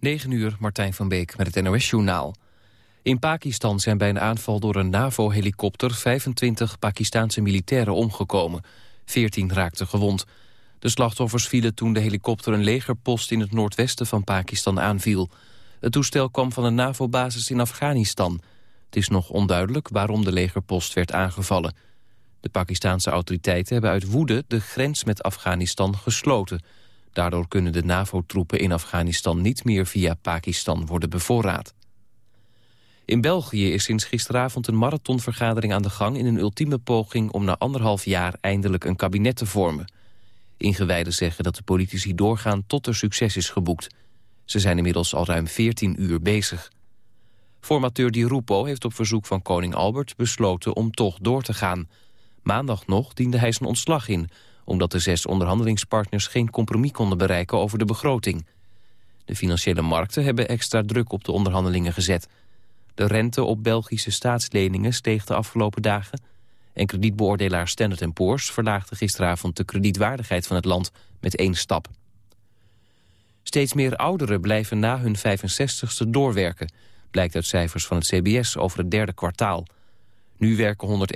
9 uur, Martijn van Beek met het NOS-journaal. In Pakistan zijn bij een aanval door een NAVO-helikopter... 25 Pakistaanse militairen omgekomen. 14 raakten gewond. De slachtoffers vielen toen de helikopter een legerpost... in het noordwesten van Pakistan aanviel. Het toestel kwam van een NAVO-basis in Afghanistan. Het is nog onduidelijk waarom de legerpost werd aangevallen. De Pakistanse autoriteiten hebben uit woede de grens met Afghanistan gesloten... Daardoor kunnen de NAVO-troepen in Afghanistan niet meer via Pakistan worden bevoorraad. In België is sinds gisteravond een marathonvergadering aan de gang... in een ultieme poging om na anderhalf jaar eindelijk een kabinet te vormen. Ingewijden zeggen dat de politici doorgaan tot er succes is geboekt. Ze zijn inmiddels al ruim 14 uur bezig. Formateur Di Rupo heeft op verzoek van koning Albert besloten om toch door te gaan. Maandag nog diende hij zijn ontslag in omdat de zes onderhandelingspartners geen compromis konden bereiken over de begroting. De financiële markten hebben extra druk op de onderhandelingen gezet. De rente op Belgische staatsleningen steeg de afgelopen dagen... en kredietbeoordelaar Standard Poor's verlaagde gisteravond de kredietwaardigheid van het land met één stap. Steeds meer ouderen blijven na hun 65ste doorwerken... blijkt uit cijfers van het CBS over het derde kwartaal. Nu werken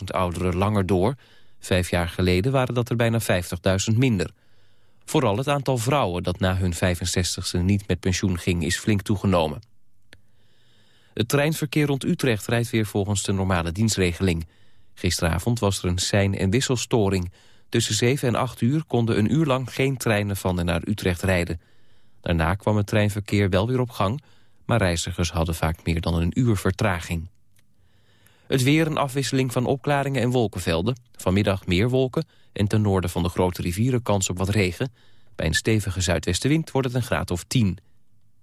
141.000 ouderen langer door Vijf jaar geleden waren dat er bijna 50.000 minder. Vooral het aantal vrouwen dat na hun 65ste niet met pensioen ging... is flink toegenomen. Het treinverkeer rond Utrecht rijdt weer volgens de normale dienstregeling. Gisteravond was er een sein- en wisselstoring. Tussen 7 en 8 uur konden een uur lang geen treinen van en naar Utrecht rijden. Daarna kwam het treinverkeer wel weer op gang... maar reizigers hadden vaak meer dan een uur vertraging. Het weer een afwisseling van opklaringen en wolkenvelden. Vanmiddag meer wolken en ten noorden van de grote rivieren kans op wat regen. Bij een stevige zuidwestenwind wordt het een graad of 10.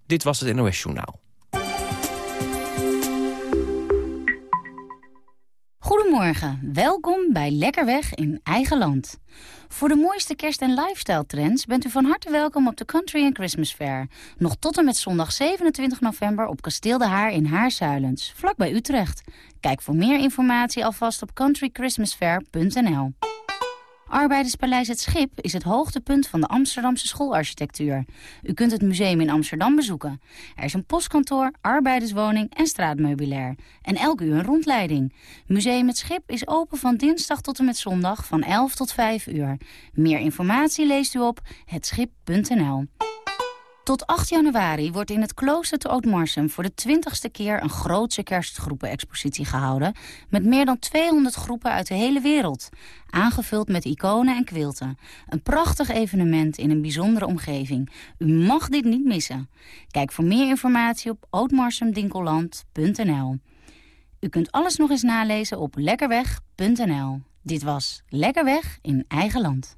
Dit was het NOS Journaal. Goedemorgen, welkom bij Lekkerweg in eigen land. Voor de mooiste kerst- en lifestyle trends bent u van harte welkom op de Country and Christmas Fair. Nog tot en met zondag 27 november op Kasteel de Haar in Haarzuilens, vlakbij Utrecht. Kijk voor meer informatie alvast op countrychristmasfair.nl. Arbeiderspaleis Het Schip is het hoogtepunt van de Amsterdamse schoolarchitectuur. U kunt het museum in Amsterdam bezoeken. Er is een postkantoor, arbeiderswoning en straatmeubilair. En elk uur een rondleiding. Museum Het Schip is open van dinsdag tot en met zondag van 11 tot 5 uur. Meer informatie leest u op hetschip.nl. Tot 8 januari wordt in het klooster te Ootmarsum voor de twintigste keer een grootse kerstgroepenexpositie gehouden met meer dan 200 groepen uit de hele wereld, aangevuld met iconen en quilten. Een prachtig evenement in een bijzondere omgeving. U mag dit niet missen. Kijk voor meer informatie op ootmarsumdinkelland.nl. U kunt alles nog eens nalezen op lekkerweg.nl. Dit was Lekkerweg in eigen land.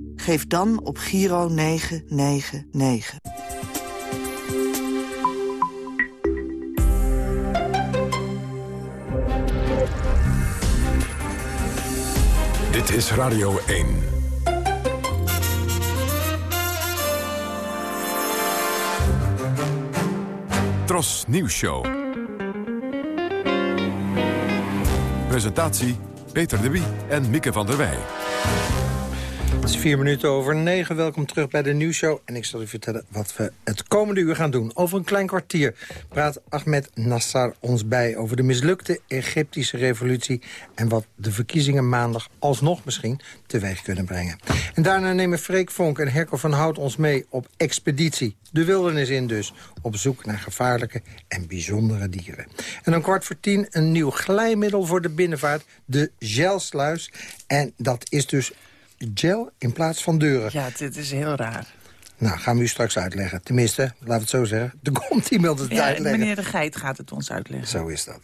Geef dan op Giro 999. Dit is Radio 1. Tros Nieuws Show. Presentatie Peter de Wie en Mieke van der Wij. Het is vier minuten over negen. Welkom terug bij de nieuwsshow. En ik zal u vertellen wat we het komende uur gaan doen. Over een klein kwartier praat Ahmed Nassar ons bij... over de mislukte Egyptische revolutie... en wat de verkiezingen maandag alsnog misschien teweeg kunnen brengen. En daarna nemen Freek Vonk en Herco van Hout ons mee op expeditie. De wildernis in dus. Op zoek naar gevaarlijke en bijzondere dieren. En om kwart voor tien een nieuw glijmiddel voor de binnenvaart. De gelsluis. En dat is dus gel in plaats van deuren. Ja, dit is heel raar. Nou, gaan we u straks uitleggen. Tenminste, laten we het zo zeggen. Er komt iemand het ja, uitleggen. meneer de Geit gaat het ons uitleggen. Zo is dat.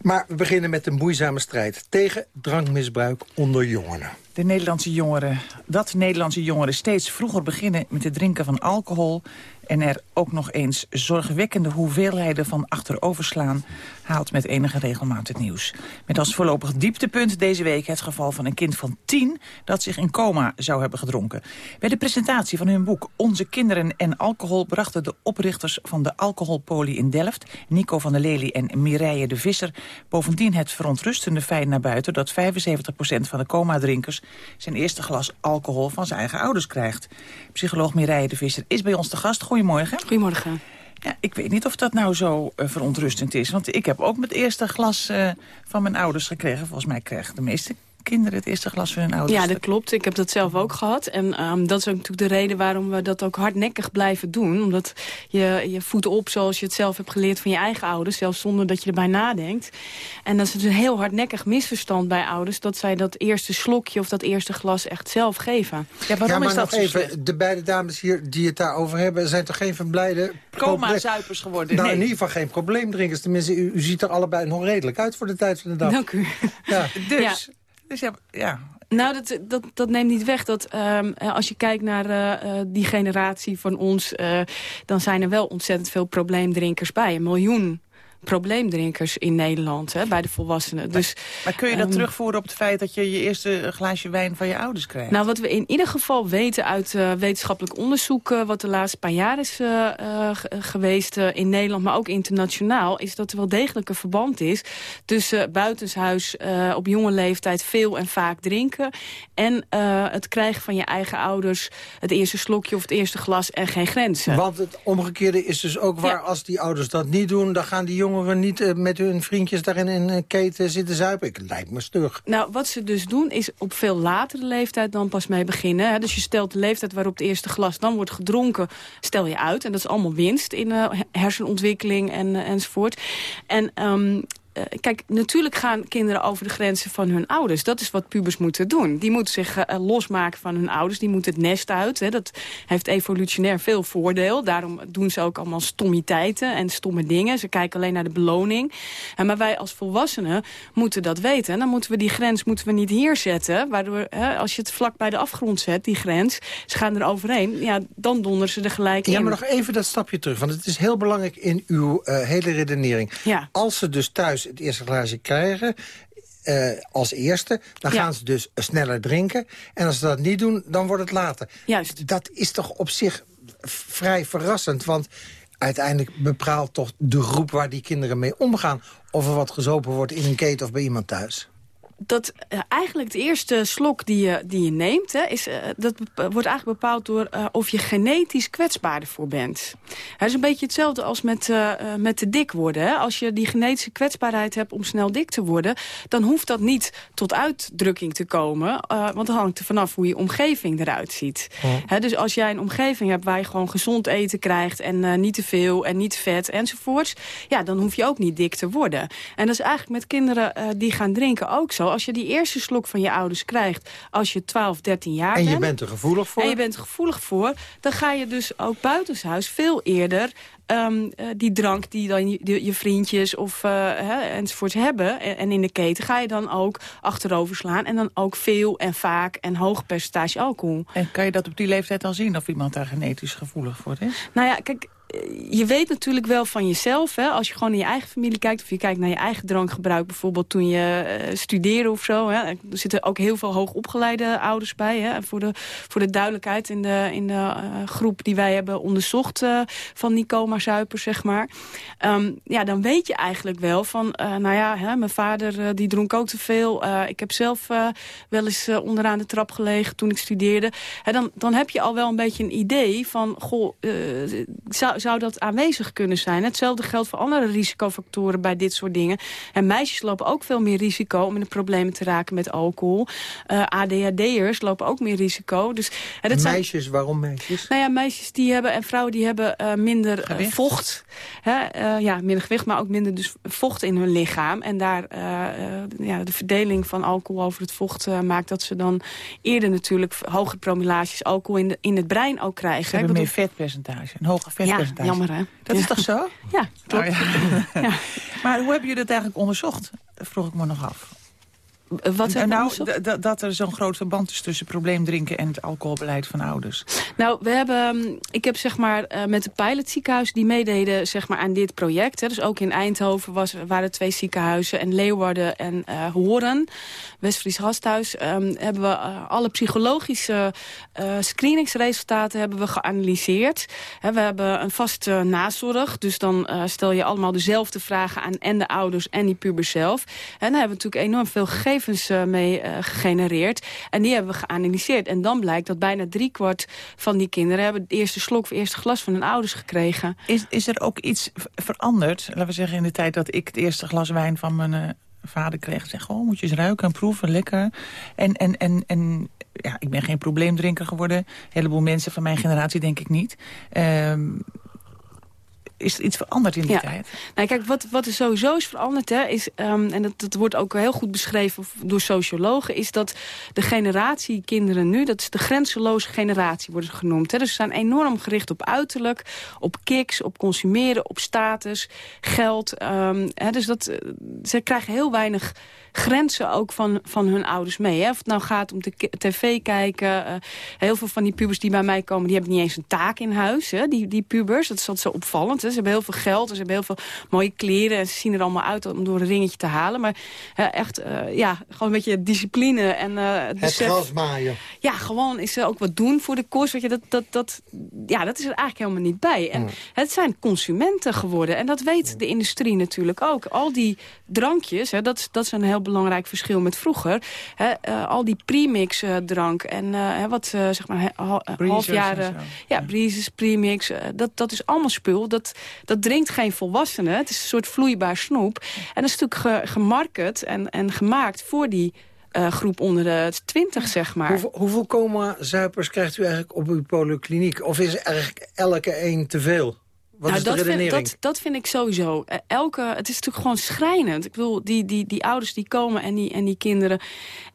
Maar we beginnen met een moeizame strijd... tegen drankmisbruik onder jongeren. De Nederlandse jongeren, dat Nederlandse jongeren steeds vroeger beginnen met het drinken van alcohol... en er ook nog eens zorgwekkende hoeveelheden van achteroverslaan... haalt met enige regelmaat het nieuws. Met als voorlopig dieptepunt deze week het geval van een kind van tien... dat zich in coma zou hebben gedronken. Bij de presentatie van hun boek Onze Kinderen en Alcohol... brachten de oprichters van de alcoholpolie in Delft... Nico van der Lely en Mireille de Visser... bovendien het verontrustende feit naar buiten... dat 75% van de coma-drinkers zijn eerste glas alcohol van zijn eigen ouders krijgt. Psycholoog Mireille de Visser is bij ons te gast. Goedemorgen. Goedemorgen. Ja, ik weet niet of dat nou zo uh, verontrustend is. Want ik heb ook met eerste glas uh, van mijn ouders gekregen. Volgens mij krijgen de meeste kinderen het eerste glas van hun ouders. Ja, dat klopt. Ik heb dat zelf ook gehad. En um, dat is ook natuurlijk de reden waarom we dat ook hardnekkig blijven doen. Omdat je, je voedt op zoals je het zelf hebt geleerd van je eigen ouders. Zelfs zonder dat je erbij nadenkt. En dat is dus een heel hardnekkig misverstand bij ouders... dat zij dat eerste slokje of dat eerste glas echt zelf geven. Ja, waarom ja maar is dat nog even, de beide dames hier die het daarover hebben... zijn toch geen van blijde... Coma-zuipers geworden? Nou, nee. in ieder geval geen probleemdrinkers. Tenminste, u, u, ziet er allebei nog redelijk uit voor de tijd van de dag. Dank u. Ja. Dus... Ja. Dus ja, ja, nou, dat, dat, dat neemt niet weg dat um, als je kijkt naar uh, die generatie van ons... Dan zijn er wel ontzettend veel probleemdrinkers bij. Een miljoen probleemdrinkers in Nederland, hè, bij de volwassenen. Maar, dus, maar kun je dat um, terugvoeren op het feit dat je je eerste glaasje wijn van je ouders krijgt? Nou, wat we in ieder geval weten uit uh, wetenschappelijk onderzoek... Uh, wat de laatste paar jaar is uh, geweest in Nederland, maar ook internationaal... is dat er wel degelijk een verband is tussen buitenshuis op jonge leeftijd veel en vaak drinken... en het krijgen van je eigen ouders het eerste slokje of het eerste glas en geen grenzen. Want het omgekeerde is dus ook waar ja. als die ouders dat niet doen... dan gaan die niet uh, met hun vriendjes daarin in een keten zitten zuipen. Ik lijkt me stug. Nou, wat ze dus doen is op veel latere leeftijd dan pas mee beginnen. Hè. Dus je stelt de leeftijd waarop het eerste glas dan wordt gedronken, stel je uit. En dat is allemaal winst in uh, hersenontwikkeling en, enzovoort. En uh, kijk, natuurlijk gaan kinderen over de grenzen van hun ouders. Dat is wat pubers moeten doen. Die moeten zich uh, losmaken van hun ouders. Die moeten het nest uit. Hè. Dat heeft evolutionair veel voordeel. Daarom doen ze ook allemaal stommiteiten en stomme dingen. Ze kijken alleen naar de beloning. En maar wij als volwassenen moeten dat weten. En dan moeten we die grens moeten we niet hier zetten. Waardoor, hè, als je het vlak bij de afgrond zet, die grens... ze gaan er overheen, ja, dan donderen ze er gelijk ja, in. Ja, maar nog even dat stapje terug. Want het is heel belangrijk in uw uh, hele redenering. Ja. Als ze dus thuis het eerste glaasje krijgen... Uh, als eerste, dan ja. gaan ze dus sneller drinken. En als ze dat niet doen, dan wordt het later. Juist. Dat is toch op zich vrij verrassend, want uiteindelijk bepaalt toch de groep waar die kinderen mee omgaan... of er wat gezopen wordt in een keten of bij iemand thuis dat uh, eigenlijk het eerste slok die je, die je neemt... Hè, is, uh, dat wordt eigenlijk bepaald door uh, of je genetisch kwetsbaar ervoor bent. Het is een beetje hetzelfde als met, met te dik worden. Hè. Als je die genetische kwetsbaarheid hebt om snel dik te worden... dan hoeft dat niet tot uitdrukking te komen. want dan hangt er vanaf hoe je omgeving eruit ziet. Oh. Hè, dus als jij een omgeving hebt waar je gewoon gezond eten krijgt... en niet te veel en niet vet enzovoorts... ja, dan hoef je ook niet dik te worden. En dat is eigenlijk met kinderen die gaan drinken ook zo als je die eerste slok van je ouders krijgt... als je 12, 13 jaar bent... En je bent er gevoelig voor? En je bent er gevoelig voor. Dan ga je dus ook buitenshuis veel eerder... Um, uh, die drank die dan je, je vriendjes of uh, hè, enzovoorts hebben... En, en in de keten ga je dan ook achterover slaan... en dan ook veel en vaak en hoog percentage alcohol. En kan je dat op die leeftijd al zien... of iemand daar genetisch gevoelig voor is? Nou ja, kijk je weet natuurlijk wel van jezelf, hè, als je gewoon naar je eigen familie kijkt... of je kijkt naar je eigen drankgebruik, bijvoorbeeld toen je uh, studeerde of zo. Hè. Er zitten ook heel veel hoogopgeleide ouders bij. Hè, voor, de, voor de duidelijkheid in de, in de uh, groep die wij hebben onderzocht... Van die coma-zuipers, zeg maar. Um, ja, dan weet je eigenlijk wel van... nou ja, hè, mijn vader die dronk ook te veel. ik heb zelf wel eens onderaan de trap gelegen toen ik studeerde. Hè, dan, dan heb je al wel een beetje een idee van... goh, zou zou dat aanwezig kunnen zijn. Hetzelfde geldt voor andere risicofactoren bij dit soort dingen. En meisjes lopen ook veel meer risico om in de problemen te raken met alcohol. Uh, ADHD'ers lopen ook meer risico. Dus, en dat meisjes, zijn, waarom meisjes? Nou ja, meisjes die hebben en vrouwen die hebben uh, minder uh, vocht. Hè, ja, minder gewicht, maar ook minder dus vocht in hun lichaam. En daar ja, de verdeling van alcohol over het vocht maakt dat ze dan eerder natuurlijk hogere promulages alcohol in, de, in het brein ook krijgen. Ze hebben meer vetpercentage, een hoger vetpercentage. Ja, jammer hè. Dat ja. is toch zo? Ja, klopt. Oh, ja. ja. Maar hoe hebben jullie dat eigenlijk onderzocht? Dat vroeg ik me nog af. Wat nou, nou dat er zo'n groot verband is tussen probleemdrinken en het alcoholbeleid van ouders. Nou, we hebben, mm, ik heb zeg maar uh, met de pilotziekenhuizen die meededen zeg maar, aan dit project. Hè, dus ook in Eindhoven was, waren twee ziekenhuizen en Leeuwarden en uh, Horen. Westfries Gasthuis um, hebben we uh, alle psychologische screeningsresultaten hebben we geanalyseerd. He, we hebben een vaste nazorg, dus dan stel je allemaal dezelfde vragen aan en de ouders en die pubers zelf. En daar hebben we natuurlijk enorm veel gegevens mee gegenereerd. En die hebben we geanalyseerd. En dan blijkt dat bijna driekwart van die kinderen... hebben het eerste slok of eerste glas van hun ouders gekregen. Is, is er ook iets veranderd? Laten we zeggen in de tijd dat ik het eerste glas wijn van mijn... Uh, vader kreeg, zeg, oh, moet je eens ruiken en proeven, lekker. En, en, en, en ja, ik ben geen probleemdrinker geworden. Heleboel mensen van mijn generatie denk ik niet. Um, is er iets veranderd in die ja. tijd? Nou, kijk, wat, wat er sowieso is veranderd, hè, is, um, en dat, dat wordt ook heel goed beschreven door sociologen, is dat de generatie kinderen nu, dat is de grenzeloze generatie, worden ze genoemd. Hè. Dus ze zijn enorm gericht op uiterlijk, op kicks, op consumeren, op status, geld. Um, hè, dus dat, eh, ze krijgen heel weinig grenzen ook van, van hun ouders mee. Hè? Of het nou gaat om de tv kijken. Uh, heel veel van die pubers die bij mij komen... die hebben niet eens een taak in huis, hè? Die, die pubers. Dat is altijd zo opvallend. Hè? Ze hebben heel veel geld, ze hebben heel veel mooie kleren... en ze zien er allemaal uit om door een ringetje te halen. Maar uh, echt, uh, ja, gewoon een beetje discipline. En, het besef, gras maaien. Ja, gewoon is er ook wat doen voor de. Weet je, dat, dat, dat, ja, dat is er eigenlijk helemaal niet bij. En het zijn consumenten geworden. En dat weet de industrie natuurlijk ook. Al die drankjes, hè, dat, dat is een heel belangrijk verschil met vroeger. Hè, uh, al die premix uh, drank en uh, wat zeg maar halfjaren... Ja, breezes, premix, dat, dat is allemaal spul. Dat, dat drinkt geen volwassenen. Het is een soort vloeibaar snoep. En dat is natuurlijk ge, gemarket en, en gemaakt voor die... Uh, groep onder de 20, zeg maar. Hoeveel, hoeveel coma-zuipers krijgt u eigenlijk op uw polykliniek? Of is eigenlijk elke een te veel? Wat nou, dat Vind, dat, dat vind ik sowieso. Eh, elke, het is natuurlijk gewoon schrijnend. Ik bedoel, die, die, die ouders die komen en die, en die kinderen...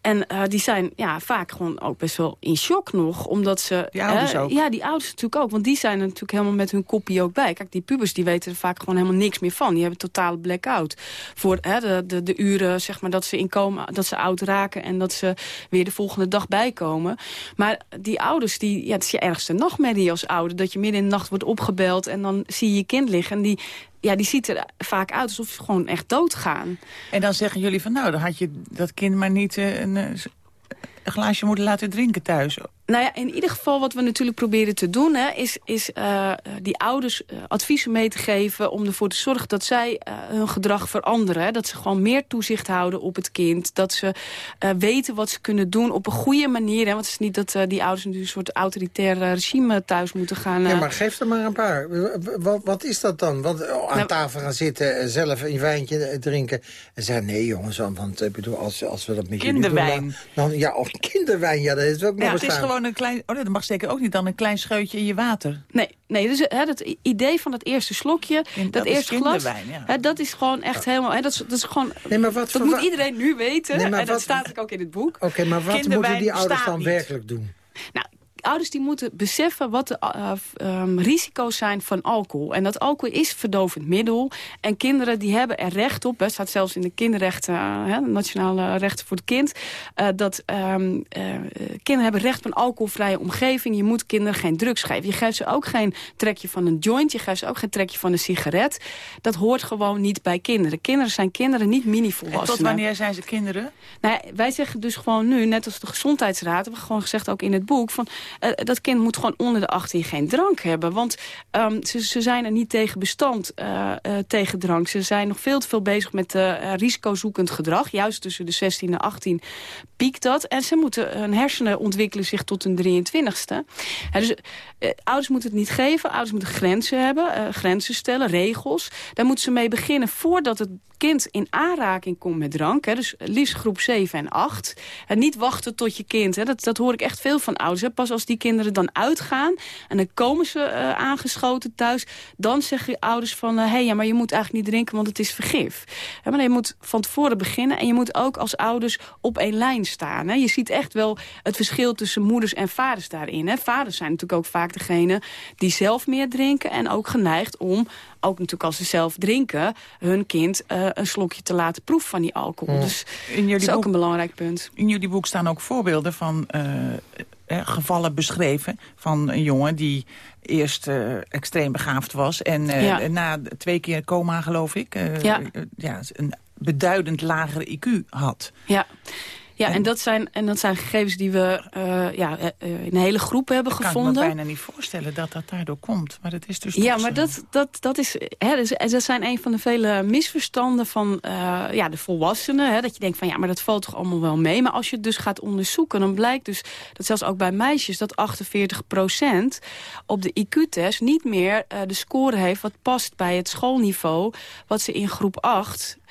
En uh, die zijn ja, vaak gewoon ook best wel in shock nog. Omdat ze... Die ouders uh, ook? Ja, die ouders natuurlijk ook. Want die zijn er natuurlijk helemaal met hun kopie ook bij. Kijk, die pubers die weten er vaak gewoon helemaal niks meer van. Die hebben totale blackout. Voor hè, de, de, de uren zeg maar, dat ze inkomen, dat ze oud raken... en dat ze weer de volgende dag bijkomen. Maar die ouders, die, ja, het is je ergste nachtmerrie als ouder. Dat je midden in de nacht wordt opgebeld en dan zie je je kind liggen... en die, ja, die ziet er vaak uit alsof ze gewoon echt doodgaan. En dan zeggen jullie van, nou, dan had je dat kind maar niet uh, een, een glaasje moeten laten drinken thuis. Nou ja, in ieder geval wat we natuurlijk proberen te doen... Hè, is, is uh, die ouders uh, adviezen mee te geven... om ervoor te zorgen dat zij uh, hun gedrag veranderen. Hè, dat ze gewoon meer toezicht houden op het kind. Dat ze weten wat ze kunnen doen op een goede manier. Hè, want het is niet dat die ouders nu een soort autoritair regime thuis moeten gaan... Ja, maar geef er maar een paar. Wat, wat is dat dan? Want oh, aan nou, tafel gaan zitten, zelf een wijntje drinken... en zeggen, nee jongens, want ik bedoel, als, als we dat met jullie doen... Dan, dan, ja, of kinderwijn, ja, dat is ook nog ja, gewoon een klein... Oh, dat mag zeker ook niet dan een klein scheutje in je water. Nee, nee dus hè, het idee van dat eerste slokje, dat, dat eerste glas... Ja. Hè, dat is gewoon echt helemaal... Hè, dat, is, dat is gewoon... Nee, maar wat dat moet iedereen nu weten. Nee, en dat staat ook in het boek. Oké, maar wat moeten die ouders dan werkelijk doen? Nou, ouders die moeten beseffen wat de uh, um, risico's zijn van alcohol. En dat alcohol is verdovend middel. En kinderen die hebben er recht op. Het staat zelfs in de kinderrechten, uh, nationale rechten voor het kind. Uh, dat um, kinderen hebben recht op een alcoholvrije omgeving. Je moet kinderen geen drugs geven. Je geeft ze ook geen trekje van een joint. Je geeft ze ook geen trekje van een sigaret. Dat hoort gewoon niet bij kinderen. Kinderen zijn kinderen, niet mini-volwassenen. tot wanneer zijn ze kinderen? Nou, wij zeggen dus gewoon nu, net als de Gezondheidsraad... hebben we gewoon gezegd ook in het boek... van uh, dat kind moet gewoon onder de 18 geen drank hebben. Want um, ze, ze, zijn er niet tegen bestand uh, uh, tegen drank. Ze zijn nog veel te veel bezig met risicozoekend gedrag. Juist tussen de 16 en 18 piekt dat. En ze moeten hun hersenen ontwikkelen zich tot een 23ste. dus ouders moeten het niet geven. Ouders moeten grenzen hebben. grenzen stellen, regels. Daar moeten ze mee beginnen voordat het kind in aanraking komt met drank. Hè, dus liefst groep 7 en 8. En niet wachten tot je kind. Hè, dat, dat hoor ik echt veel van ouders. Hè. Pas als die kinderen dan uitgaan en dan komen ze uh, aangeschoten thuis... dan zeggen je ouders van, hé, hey, ja, maar je moet eigenlijk niet drinken, want het is vergif. Hè, maar je moet van tevoren beginnen en je moet ook als ouders op één lijn staan. Hè. Je ziet echt wel het verschil tussen moeders en vaders daarin. Hè. Vaders zijn natuurlijk ook vaak degene die zelf meer drinken... en ook geneigd om ook natuurlijk als ze zelf drinken... hun kind een slokje te laten proeven van die alcohol. Dus in dat is ook een belangrijk punt. In jullie boek staan ook voorbeelden van gevallen beschreven... van een jongen die eerst extreem begaafd was... en na twee keer coma, geloof ik, ja. ja, een beduidend lagere IQ had. Ja. Ja, en, dat zijn, en dat zijn gegevens die we uh, ja, uh, in een hele groep hebben gevonden. Ik kan me bijna niet voorstellen dat dat daardoor komt. Maar dat is dus Ja, maar dat, dat, dat, is, hè, dus, dat zijn een van de vele misverstanden van uh, ja, de volwassenen. Hè, dat je denkt van ja, maar dat valt toch allemaal wel mee. Maar als je het dus gaat onderzoeken, dan blijkt dus dat zelfs ook bij meisjes... dat 48% op de IQ-test niet meer de score heeft... wat past bij het schoolniveau wat ze in groep 8 uh,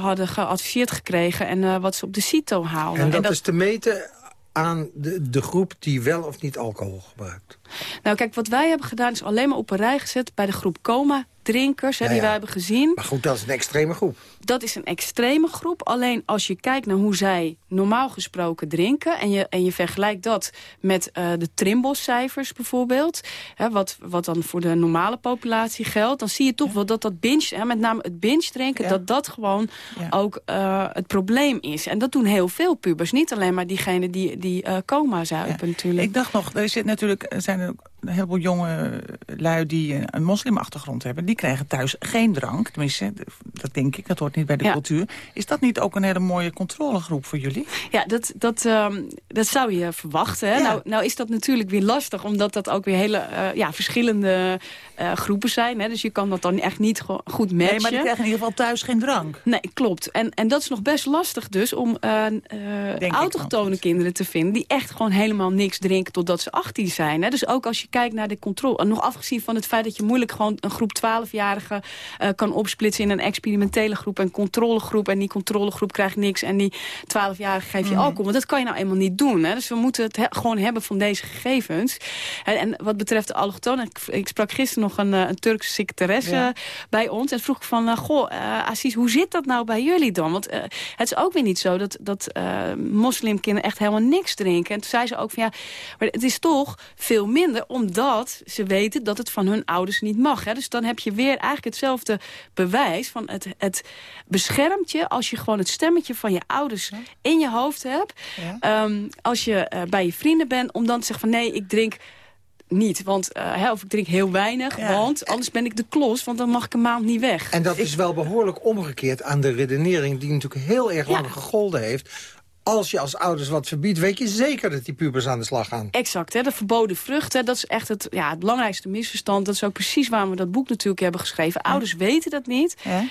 hadden geadviseerd gekregen... en uh, wat ze op de CITO haalden. En dat, is te meten aan de, de groep die wel of niet alcohol gebruikt? Nou kijk, wat wij hebben gedaan is alleen maar op een rij gezet... bij de groep coma drinkers hè, die wij hebben gezien. Maar goed, dat is een extreme groep. Dat is een extreme groep. Alleen als je kijkt naar hoe zij normaal gesproken drinken... en je, en je vergelijkt dat met uh, de Trimbos-cijfers bijvoorbeeld... Hè, wat, wat dan voor de normale populatie geldt... dan zie je toch wel dat dat binge, hè, met name het binge drinken... dat dat gewoon ook uh, het probleem is. En dat doen heel veel pubers. Niet alleen maar diegenen die, die uh, coma zuipen natuurlijk. Ik dacht nog, er zit natuurlijk, er zijn er een heleboel jonge lui die een moslimachtergrond hebben... die krijgen thuis geen drank. Tenminste, dat denk ik, dat hoort niet bij de cultuur. Is dat niet ook een hele mooie controlegroep voor jullie? Ja, dat, dat, um, dat zou je verwachten. Hè? Nou, nou is dat natuurlijk weer lastig, omdat dat ook weer hele uh, ja, verschillende uh, groepen zijn. Hè? Dus je kan dat dan echt niet goed matchen. Nee, maar die krijgen in ieder geval thuis geen drank. Nee, klopt. En, en dat is nog best lastig dus om uh, autochtone kinderen te vinden... die echt gewoon helemaal niks drinken totdat ze 18 zijn. Hè? Dus ook als je kijkt naar de controle... nog afgezien van het feit dat je moeilijk gewoon een groep 12-jarigen kan opsplitsen... in een experimentele groep en controlegroep... en die controlegroep krijgt niks en die 12-jarige geeft je alcohol. Want dat kan je nou eenmaal niet doen. Hè? Dus we moeten het gewoon hebben van deze gegevens. En, en wat betreft de allochtonen... Ik, ik sprak gisteren nog een, een Turkse secretaresse bij ons. En vroeg ik van, uh, goh, uh, Assis, hoe zit dat nou bij jullie dan? Want uh, het is ook weer niet zo dat, dat moslimkinderen echt helemaal niks drinken. En toen zei ze ook van, ja, maar het is toch veel minder... omdat ze weten dat het van hun ouders niet mag. Hè? Dus dan heb je weer eigenlijk hetzelfde bewijs van het, het beschermt je... als je gewoon het stemmetje van je ouders in je hoofd hebt. Ja. Um, als je bij je vrienden bent, om dan te zeggen van, nee, ik drink niet. Want, uh, of ik drink heel weinig, want anders ben ik de klos, want dan mag ik een maand niet weg. En dat is wel behoorlijk omgekeerd aan de redenering... die natuurlijk heel erg lang gegolden heeft als je als ouders wat verbiedt, weet je zeker dat die pubers aan de slag gaan. Exact, hè, de verboden vruchten, dat is echt het, ja, het belangrijkste misverstand. Dat is ook precies waarom we dat boek natuurlijk hebben geschreven. Ouders weten dat niet. Ja.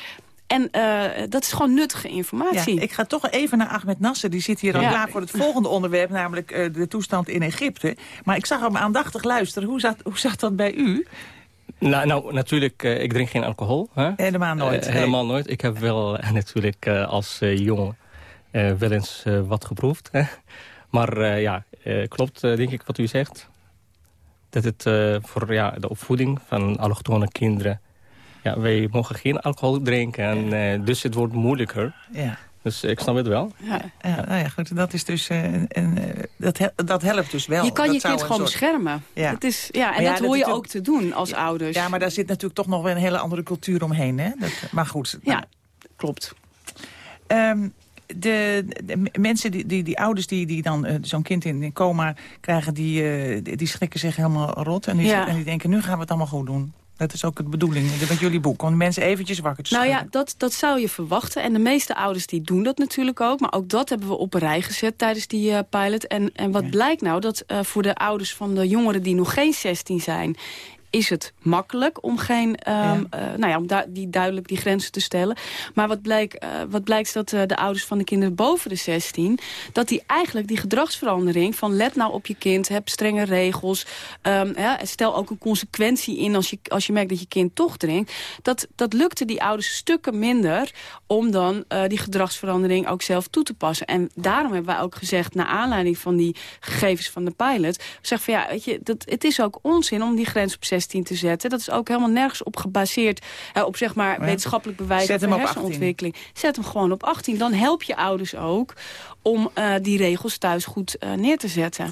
En uh, dat is gewoon nuttige informatie. Ja, ik ga toch even naar Ahmed Nasser. Die zit hier al klaar voor het volgende onderwerp, namelijk uh, de toestand in Egypte. Maar ik zag hem aandachtig luisteren. Hoe zat, hoe zat dat bij u? Nou, nou natuurlijk, uh, ik drink geen alcohol. Hè? Helemaal nooit? helemaal nooit. Ik heb wel natuurlijk als jongen wel eens wat geproefd. Hè? Maar ja, klopt denk ik wat u zegt. Dat het voor ja, de opvoeding van allochtone kinderen ja, wij mogen geen alcohol drinken. En, uh, dus het wordt moeilijker. Ja. Dus ik snap het wel. Ja, ja, nou ja goed, dat is dus uh, en, uh, dat, dat helpt dus wel. Je kan dat je kind gewoon soort... beschermen. Ja. Dat is, ja, en ja, dat, dat hoor je ook te doen als ouders. Ja, maar daar zit natuurlijk toch nog wel een hele andere cultuur omheen. Hè? Dat, maar goed. Ja, nou. klopt. Um, de, de, mensen, die, die, die ouders die, die dan uh, zo'n kind in, in coma krijgen... Die, uh, die schrikken zich helemaal rot. En die, ja. en die denken, nu gaan we het allemaal goed doen. Dat is ook de bedoeling met jullie boek, om mensen eventjes wakker te schudden. Nou ja, dat, dat zou je verwachten. En de meeste ouders die doen dat natuurlijk ook. Maar ook dat hebben we op een rij gezet tijdens die uh, pilot. En, en wat ja. blijkt nou? Dat uh, voor de ouders van de jongeren die nog geen 16 zijn is het makkelijk om geen, um, ja. uh, nou ja, om die duidelijk die grenzen te stellen. Maar wat blijkt, uh, wat blijkt dat uh, de ouders van de kinderen boven de 16, dat die eigenlijk die gedragsverandering van let nou op je kind, heb strenge regels, um, ja, stel ook een consequentie in als je, als je merkt dat je kind toch drinkt, dat, dat lukte die ouders stukken minder om dan die gedragsverandering ook zelf toe te passen. En daarom hebben wij ook gezegd, naar aanleiding van die gegevens van de pilot, zeg van ja, weet je, dat, het is ook onzin om die grens op 16 16 te zetten. Dat is ook helemaal nergens op gebaseerd uh, op zeg maar, wetenschappelijk bewijs Zet voor hersenontwikkeling. Zet hem gewoon op 18. Dan help je ouders ook om uh, die regels thuis goed uh, neer te zetten.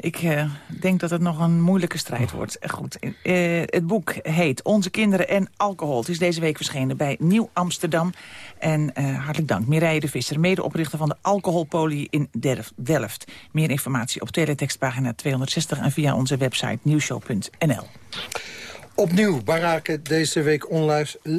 Ik uh, denk dat het nog een moeilijke strijd wordt. Goed, uh, het boek heet Onze kinderen en alcohol. Het is deze week verschenen bij Nieuw Amsterdam. En hartelijk dank Mireille de Visser, medeoprichter van de Alcoholpolie in Delft. Meer informatie op teletextpagina 260 en via onze website nieuwshow.nl. Opnieuw baraken deze week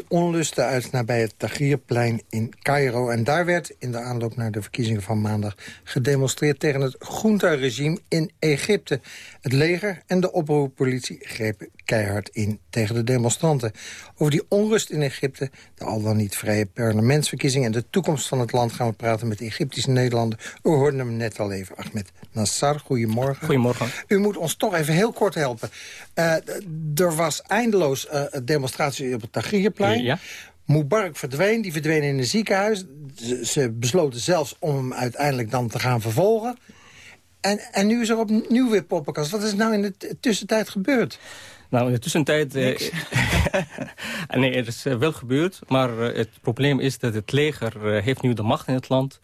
onlusten uit nabij het Tahrirplein in Cairo. En daar werd in de aanloop naar de verkiezingen van maandag... gedemonstreerd tegen het junta-regime in Egypte. Het leger en de oproerpolitie grepen keihard in tegen de demonstranten. Over die onrust in Egypte, de al dan niet vrije parlementsverkiezingen... en de toekomst van het land gaan we praten met de Egyptische Nederlander. U hoorde hem net al even, Ahmed Nassar. Goedemorgen. Goedemorgen. U moet ons toch even heel kort helpen. Uh, er was eindeloos uh, demonstratie op het Tahrirplein. Ja. Mubarak verdween, die verdween in een ziekenhuis. Ze, ze, besloten zelfs om hem uiteindelijk dan te gaan vervolgen. En, en nu is er opnieuw weer poppenkast. Wat is nou in de tussentijd gebeurd? Nou, in de tussentijd... Uh, nee, er is wel gebeurd. Maar het probleem is dat het leger heeft nu de macht in het land.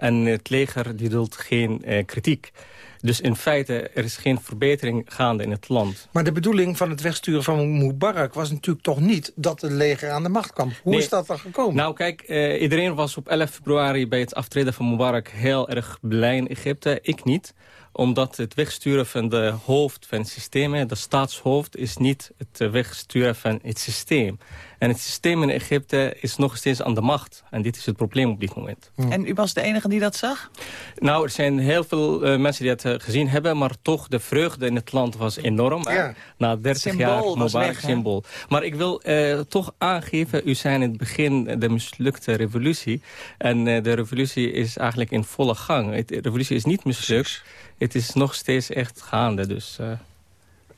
En het leger die duldt geen kritiek. Dus in feite, er is geen verbetering gaande in het land. Maar de bedoeling van het wegsturen van Mubarak was natuurlijk toch niet dat het leger aan de macht kwam. Hoe is dat dan gekomen? Nou kijk, uh, iedereen was op 11 februari bij het aftreden van Mubarak heel erg blij in Egypte. Ik niet omdat het wegsturen van de hoofd van het systeem, de staatshoofd, is niet het wegsturen van het systeem. En het systeem in Egypte is nog steeds aan de macht. En dit is het probleem op dit moment. En u was de enige die dat zag? Nou, er zijn heel veel uh, mensen die het uh, gezien hebben... maar toch, de vreugde in het land was enorm. Ja. Na 30 symbool jaar Mubarak symbool. Maar ik wil uh, toch aangeven, u zei in het begin de mislukte revolutie. En de revolutie is eigenlijk in volle gang. De revolutie is niet mislukt. Het is nog steeds echt gaande, dus...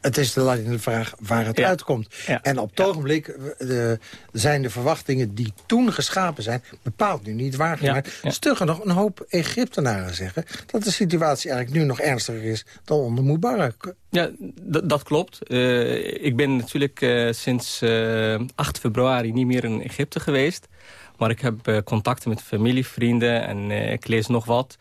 Het is de, de vraag waar het Ja. uitkomt. Ja. En op het ogenblik eh, de, zijn de verwachtingen die toen geschapen zijn... bepaald nu niet waargemaakt. Ja. Stugger nog een hoop Egyptenaren zeggen... dat de situatie eigenlijk nu nog ernstiger is dan onder Mubarak. Ja, dat klopt. Eh, ik ben natuurlijk eh, sinds eh, 8 februari niet meer in Egypte geweest. Maar ik heb contacten met familie, vrienden en ik lees nog wat.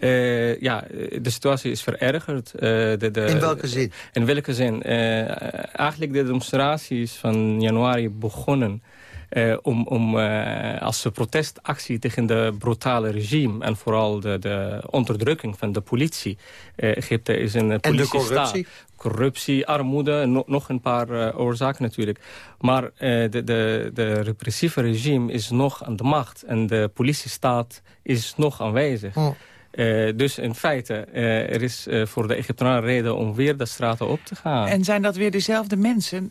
Eh, ja, de situatie is verergerd. Eh, de, de, In welke zin? In welke zin? Eh, eigenlijk de demonstraties van januari begonnen... om, om als een protestactie tegen de brutale regime... en vooral de, de onderdrukking van de politie. Egypte is een En de politiestaat. corruptie? Corruptie, armoede, no- nog een paar oorzaken natuurlijk. Maar eh, de, de, de repressieve regime is nog aan de macht. En de politiestaat is nog aanwezig. Oh. Eh, dus in feite, eh, er is eh, voor de Egyptenaren reden om weer de straten op te gaan. En zijn dat weer dezelfde mensen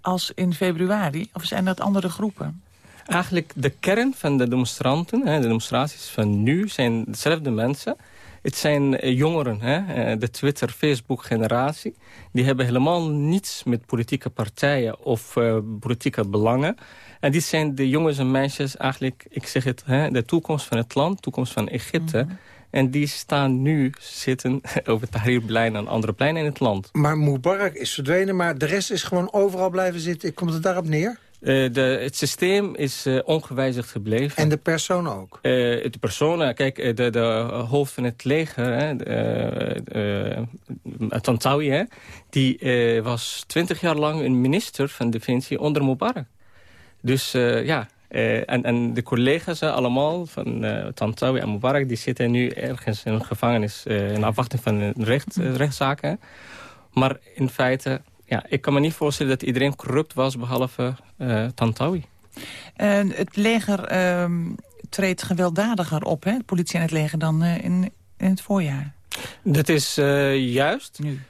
als in februari? Of zijn dat andere groepen? Eigenlijk de kern van de demonstranten, hè, de demonstraties van nu, zijn dezelfde mensen. Het zijn jongeren, hè, de Twitter, Facebook-generatie. Die hebben helemaal niets met politieke partijen of politieke belangen. En dit zijn de jongens en meisjes, eigenlijk, ik zeg het, hè, de toekomst van het land, toekomst van Egypte. En die staan nu zitten het Tahrirplein en andere pleinen in het land. Maar Mubarak is verdwenen, maar de rest is gewoon overal blijven zitten. Komt het daarop neer? Eh, de, het systeem is eh, ongewijzigd gebleven. En de persoon ook? Eh, de personen, kijk, de, de hoofd van het leger, hè, de, Tantawi, hè, die was twintig jaar lang een minister van Defensie onder Mubarak. Dus ja, eh, en, en de collega's allemaal van eh Tantawi en Mubarak... die zitten nu ergens in een gevangenis eh, in afwachting van een recht, eh, rechtszaken. Maar in feite, ja, ik kan me niet voorstellen dat iedereen corrupt was... behalve eh Tantawi. En het leger ehm, treedt gewelddadiger op, hè? De politie en het leger dan in, in het voorjaar. Dat is juist. Nu.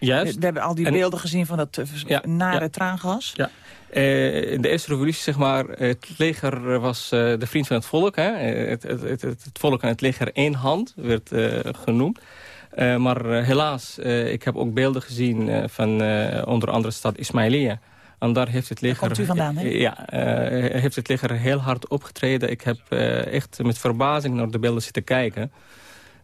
Juist. We hebben al die En- beelden gezien van dat eh, Ja, nare ja. traangas. Ja. Eh, in de eerste revolutie, zeg maar, het leger was eh, de vriend van het volk. Hè? Eh, Het, het, het, het, volk en het leger één hand werd eh, genoemd. Eh, maar eh, helaas, eh, ik heb ook beelden gezien eh, van eh, onder andere stad Ismailia. En daar heeft het leger... komt u vandaan, hè? Ja, eh, heeft het leger heel hard opgetreden. Ik heb eh, echt met verbazing naar de beelden zitten kijken.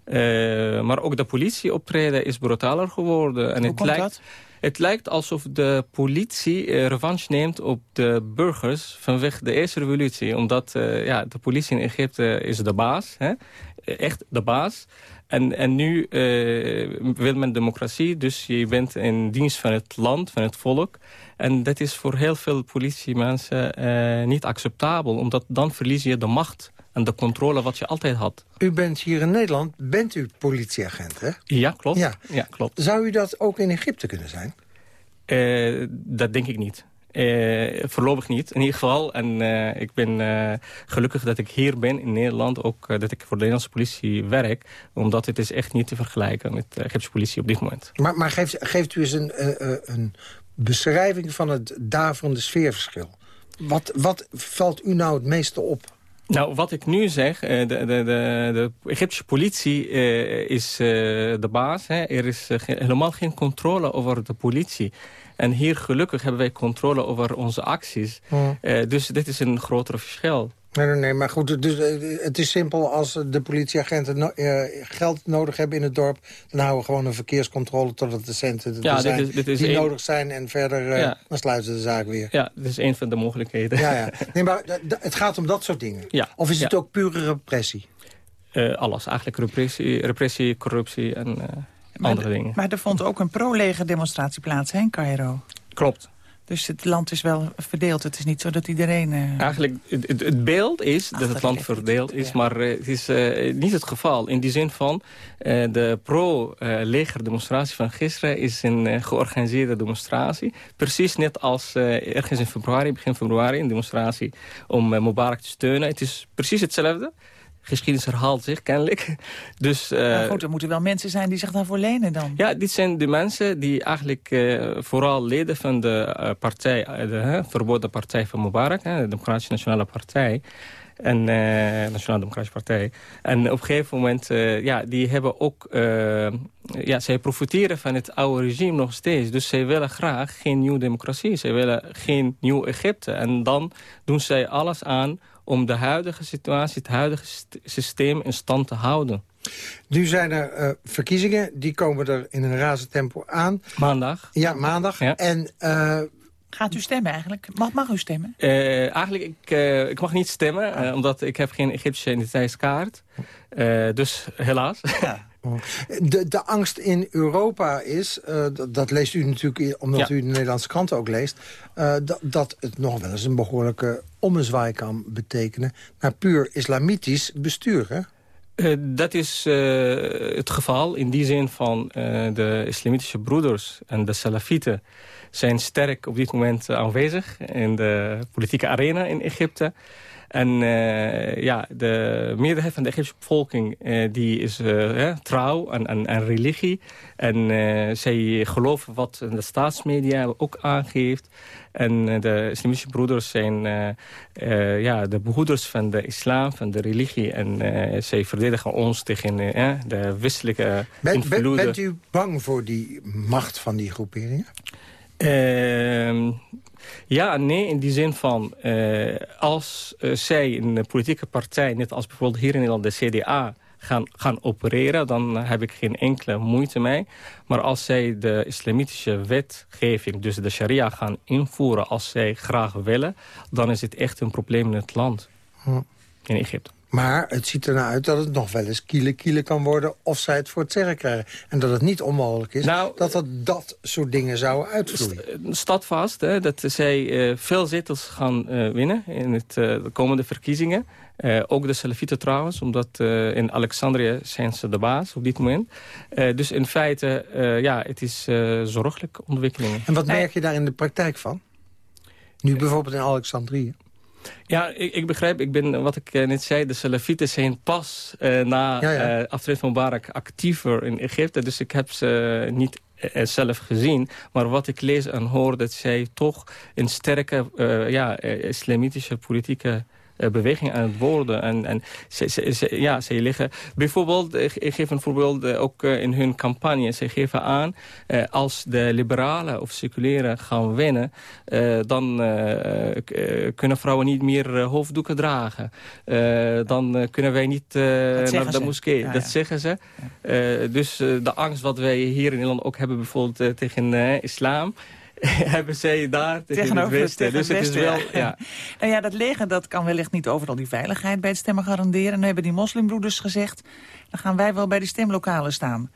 Eh, maar ook de politie optreden is brutaler geworden. En Hoe het komt lijkt, dat? Het lijkt alsof de politie uh, revanche neemt op de burgers vanwege de eerste revolutie. Omdat uh, ja, de politie in Egypte is de baas, hè? echt de baas. En, en nu wil men democratie, dus je bent in dienst van het land, van het volk. En dat is voor heel veel politiemensen niet acceptabel, omdat dan verlies je de macht en de controle wat je altijd had. U bent hier in Nederland, bent u politieagent, hè? Ja, klopt. Ja. ja klopt. Zou u dat ook in Egypte kunnen zijn? Uh, dat denk ik niet. Uh, voorlopig niet, in ieder geval. En uh, ik ben gelukkig dat ik hier ben in Nederland. Ook dat ik voor de Nederlandse politie werk. Omdat het is echt niet te vergelijken met de Egyptische politie op dit moment. Maar, maar geeft, geeft u eens een, een beschrijving van het daverende sfeerverschil. Wat, wat valt u nou het meeste op? Nou, wat ik nu zeg, de, de, de, de Egyptische politie uh, is uh, de baas. Hè. Er is uh, helemaal geen controle over de politie. En hier gelukkig hebben wij controle over onze acties. Dus dit is een groter verschil. Nee, nee, nee, maar goed, dus, uh, het is simpel als de politieagenten no uh, geld nodig hebben in het dorp... dan houden we gewoon een verkeerscontrole totdat de centen ja, zijn dit is, dit is die een... nodig zijn... en verder uh, ja. dan sluiten de zaak weer. Ja, dat is een van de mogelijkheden. Ja, ja. Nee, maar het gaat om dat soort dingen. Ja. Of is het ook pure repressie? alles, eigenlijk repressie, repressie corruptie en andere dingen. Maar er vond ook een pro-leger demonstratie plaats hè, in Cairo. Klopt. Dus het land is wel verdeeld. Het is niet zo dat iedereen... Uh... Eigenlijk, het, het, beeld is dat het land verdeeld is, maar uh, het is uh, niet het geval. In die zin van, de pro-leger demonstratie van gisteren is een georganiseerde demonstratie. Precies net als ergens in februari, begin februari, een demonstratie om Mubarak te steunen. Het is precies hetzelfde geschiedenis herhaalt zich kennelijk. Dus, uh, goed, er moeten wel mensen zijn die zich daarvoor lenen dan. Ja, dit zijn de mensen die eigenlijk uh, vooral leden van de uh, partij, de verboden partij van Mubarak, de Democratische Nationale Partij. En Nationale Democratische Partij. En op een gegeven moment, ja, die hebben ook, ja, zij profiteren van het oude regime nog steeds. Dus zij willen graag geen nieuwe democratie. Zij willen geen nieuw Egypte. En dan doen zij alles aan om de huidige situatie, het huidige systeem in stand te houden. Nu zijn er uh, verkiezingen, die komen er in een razend tempo aan. Maandag. Ja, maandag. Ja. En uh, Gaat u stemmen eigenlijk? Mag, mag u stemmen? Uh, eigenlijk, ik, uh, ik mag niet stemmen, uh, omdat ik heb geen Egyptische identiteitskaart. dus helaas. Ja. De, de angst in Europa is, dat, dat, leest u natuurlijk omdat u de Nederlandse kranten ook leest... dat, dat het nog wel eens een behoorlijke ommezwaai kan betekenen... naar puur islamitisch bestuur, hè? Uh, dat is het geval in die zin van de islamitische broeders en de salafieten zijn sterk op dit moment aanwezig in de politieke arena in Egypte. En uh, ja, de meerderheid van de Egyptische bevolking uh, die is uh, trouw aan, aan, aan, religie. En zij geloven wat de staatsmedia ook aangeeft. En de islamitische broeders zijn ja, de behoeders van de islam, van de religie. En zij verdedigen ons tegen de wisselijke ben, invloeden. bent u bang voor die macht van die groeperingen? Ja, nee, in die zin van... Uh, als uh, zij een politieke partij, net als bijvoorbeeld hier in Nederland de CDA... Gaan, gaan opereren, dan heb ik geen enkele moeite mee. Maar als zij de islamitische wetgeving, dus de sharia, gaan invoeren... als zij graag willen, dan is het echt een probleem in het land. Hm. In Egypte. Maar het ziet ernaar uit dat het nog wel eens kiele kiele kan worden... of zij het voor het zeggen krijgen. En dat het niet onmogelijk is nou, dat het dat soort dingen zouden uitvloeien. Staat vast hè, dat zij uh, veel zetels gaan uh, winnen in het, uh, de komende verkiezingen. ook de Salafieten trouwens, omdat in Alexandrië zijn ze de baas op dit moment. dus in feite, ja, het is zorgelijke ontwikkelingen. En wat merk je daar in de praktijk van? Nu bijvoorbeeld in Alexandrië. Ja, ik, ik, begrijp, ik ben, wat ik eh, net zei, de Salafieten zijn pas uh, na ja, ja. Uh, aftreden van Mubarak actiever in Egypte. Dus ik heb ze niet zelf gezien. Maar wat ik lees en hoor, dat zij toch een sterke ja, islamitische politieke beweging aan het worden. En, en ze, ze, ja, ze liggen... Bijvoorbeeld, ik geef een voorbeeld ook in hun campagne. Ze geven aan, als de liberalen of seculieren gaan winnen... dan kunnen vrouwen niet meer hoofddoeken dragen. dan kunnen wij niet naar de moskee. dat zeggen ze. dus de angst wat wij hier in Nederland ook hebben... bijvoorbeeld tegen islam... hebben zij daar tegenover het Westen. dus het, is wel, ja. nou ja, dat leger dat kan wellicht niet overal die veiligheid bij het stemmen garanderen. Nu hebben die moslimbroeders gezegd, dan gaan wij wel bij die stemlokalen staan.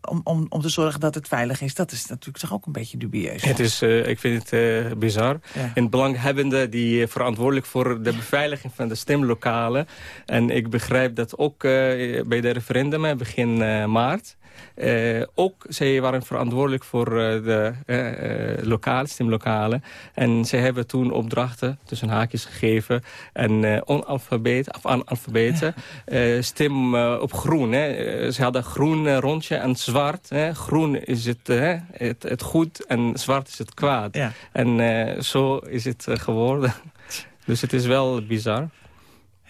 Om, om, om te zorgen dat het veilig is. Dat is natuurlijk toch ook een beetje dubieus. Het is, uh, ik vind het uh, bizar. Ja. En belanghebbenden die uh, verantwoordelijk voor de beveiliging van de stemlokalen. En ik begrijp dat ook bij de referendum begin maart uh, ook, zij waren verantwoordelijk voor uh, de uh, lokale, stemlokalen. En zij hebben toen opdrachten, tussen haakjes gegeven... en onalfabeet, of analfabeten, stem op groen. Hè. ze hadden groen rondje en zwart. Hè. Groen is het, het, het, goed en zwart is het kwaad. Ja. En zo is het geworden. Dus het is wel bizar.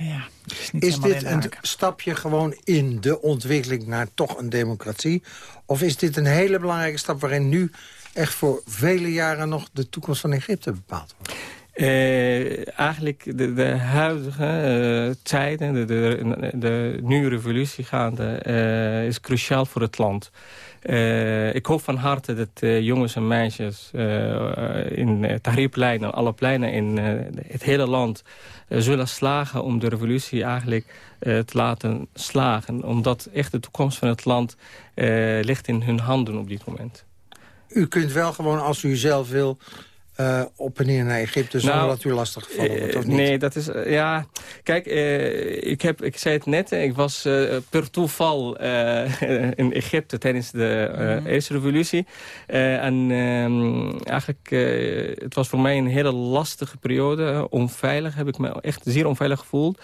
Ja, is, is dit een stapje gewoon in de ontwikkeling naar toch een democratie? Of is dit een hele belangrijke stap waarin nu echt voor vele jaren nog de toekomst van Egypte bepaald wordt? Uh, eigenlijk de, de huidige uh, tijden, de, de, de, nu revolutie gaande, uh, is cruciaal voor het land. Uh, ik hoop van harte dat jongens en meisjes in uh, Tahrirplein en alle pleinen in het hele land zullen slagen om de revolutie eigenlijk te laten slagen. Omdat echt de toekomst van het land ligt in hun handen op dit moment. U kunt wel gewoon als u zelf wil uh, op en neer naar Egypte zonder nou, dat u lastig gevallen wordt, of niet? Nee, dat is... Uh, ja, kijk, uh, ik, heb, ik zei het net, ik was per toeval in Egypte tijdens de mm Eerste Revolutie. en ehm, eigenlijk, het was voor mij een hele lastige periode. onveilig, heb ik me echt zeer onveilig gevoeld.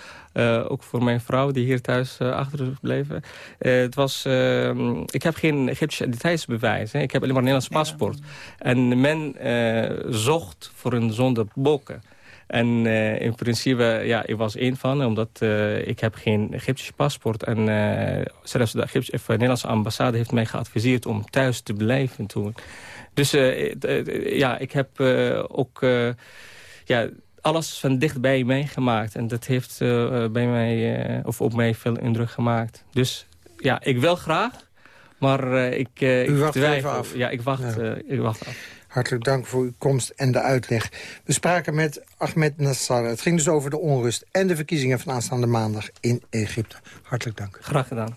Ook voor mijn vrouw die hier thuis achter is gebleven. het was, ehm, ik heb geen Egyptische identiteitsbewijs. Hè. Ik heb alleen maar een Nederlands paspoort. En men zocht voor een zonder bokken. En uh, in principe, ja, ik was één van, omdat uh, ik heb geen Egyptisch paspoort. En uh, zelfs de Egyptische, Nederlandse ambassade heeft mij geadviseerd om thuis te blijven toen. Dus ja, ik heb ook ja, alles van dichtbij meegemaakt. En dat heeft bij mij, of op mij veel indruk gemaakt. Dus ja, ik wil graag, maar ik, U ik wacht even af. Ja, ik wacht, ik wacht af. Hartelijk dank voor uw komst en de uitleg. We spraken met Ahmed Nassar. Het ging dus over de onrust en de verkiezingen van aanstaande maandag in Egypte. Hartelijk dank. Graag gedaan.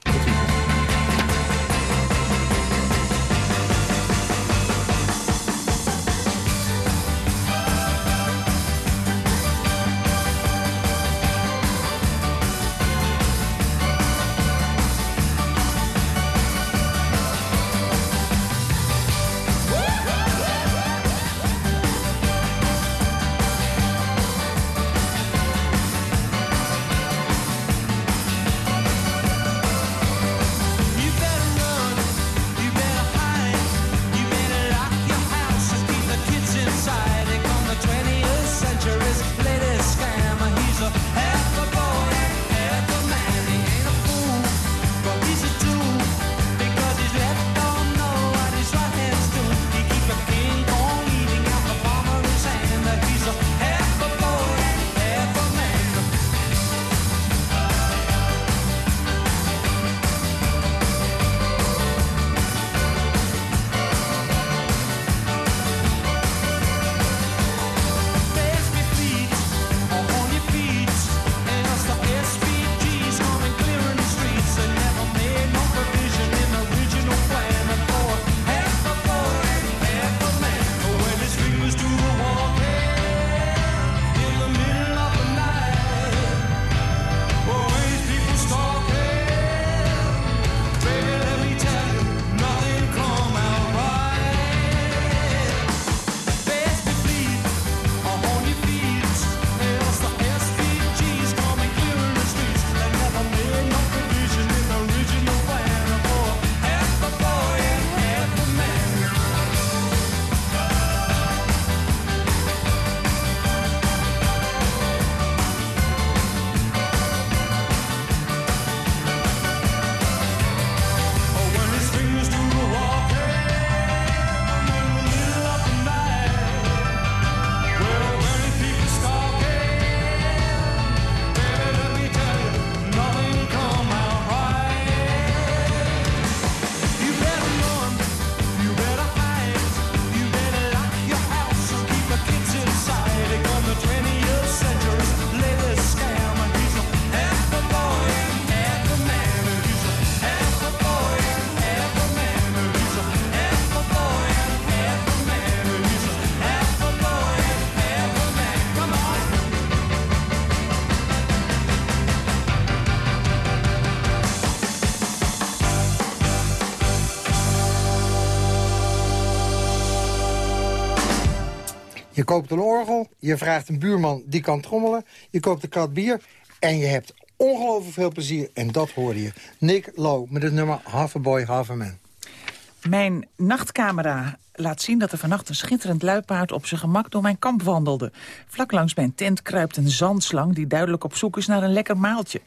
Koopt een orgel, je vraagt een buurman die kan trommelen... je koopt een kat bier en je hebt ongelooflijk veel plezier. En dat hoorde je. Nick Lowe met het nummer Half a Boy, Man. Mijn nachtcamera laat zien dat er vannacht een schitterend luipaard op zijn gemak door mijn kamp wandelde. Vlak langs mijn tent kruipt een zandslang die duidelijk op zoek is naar een lekker maaltje.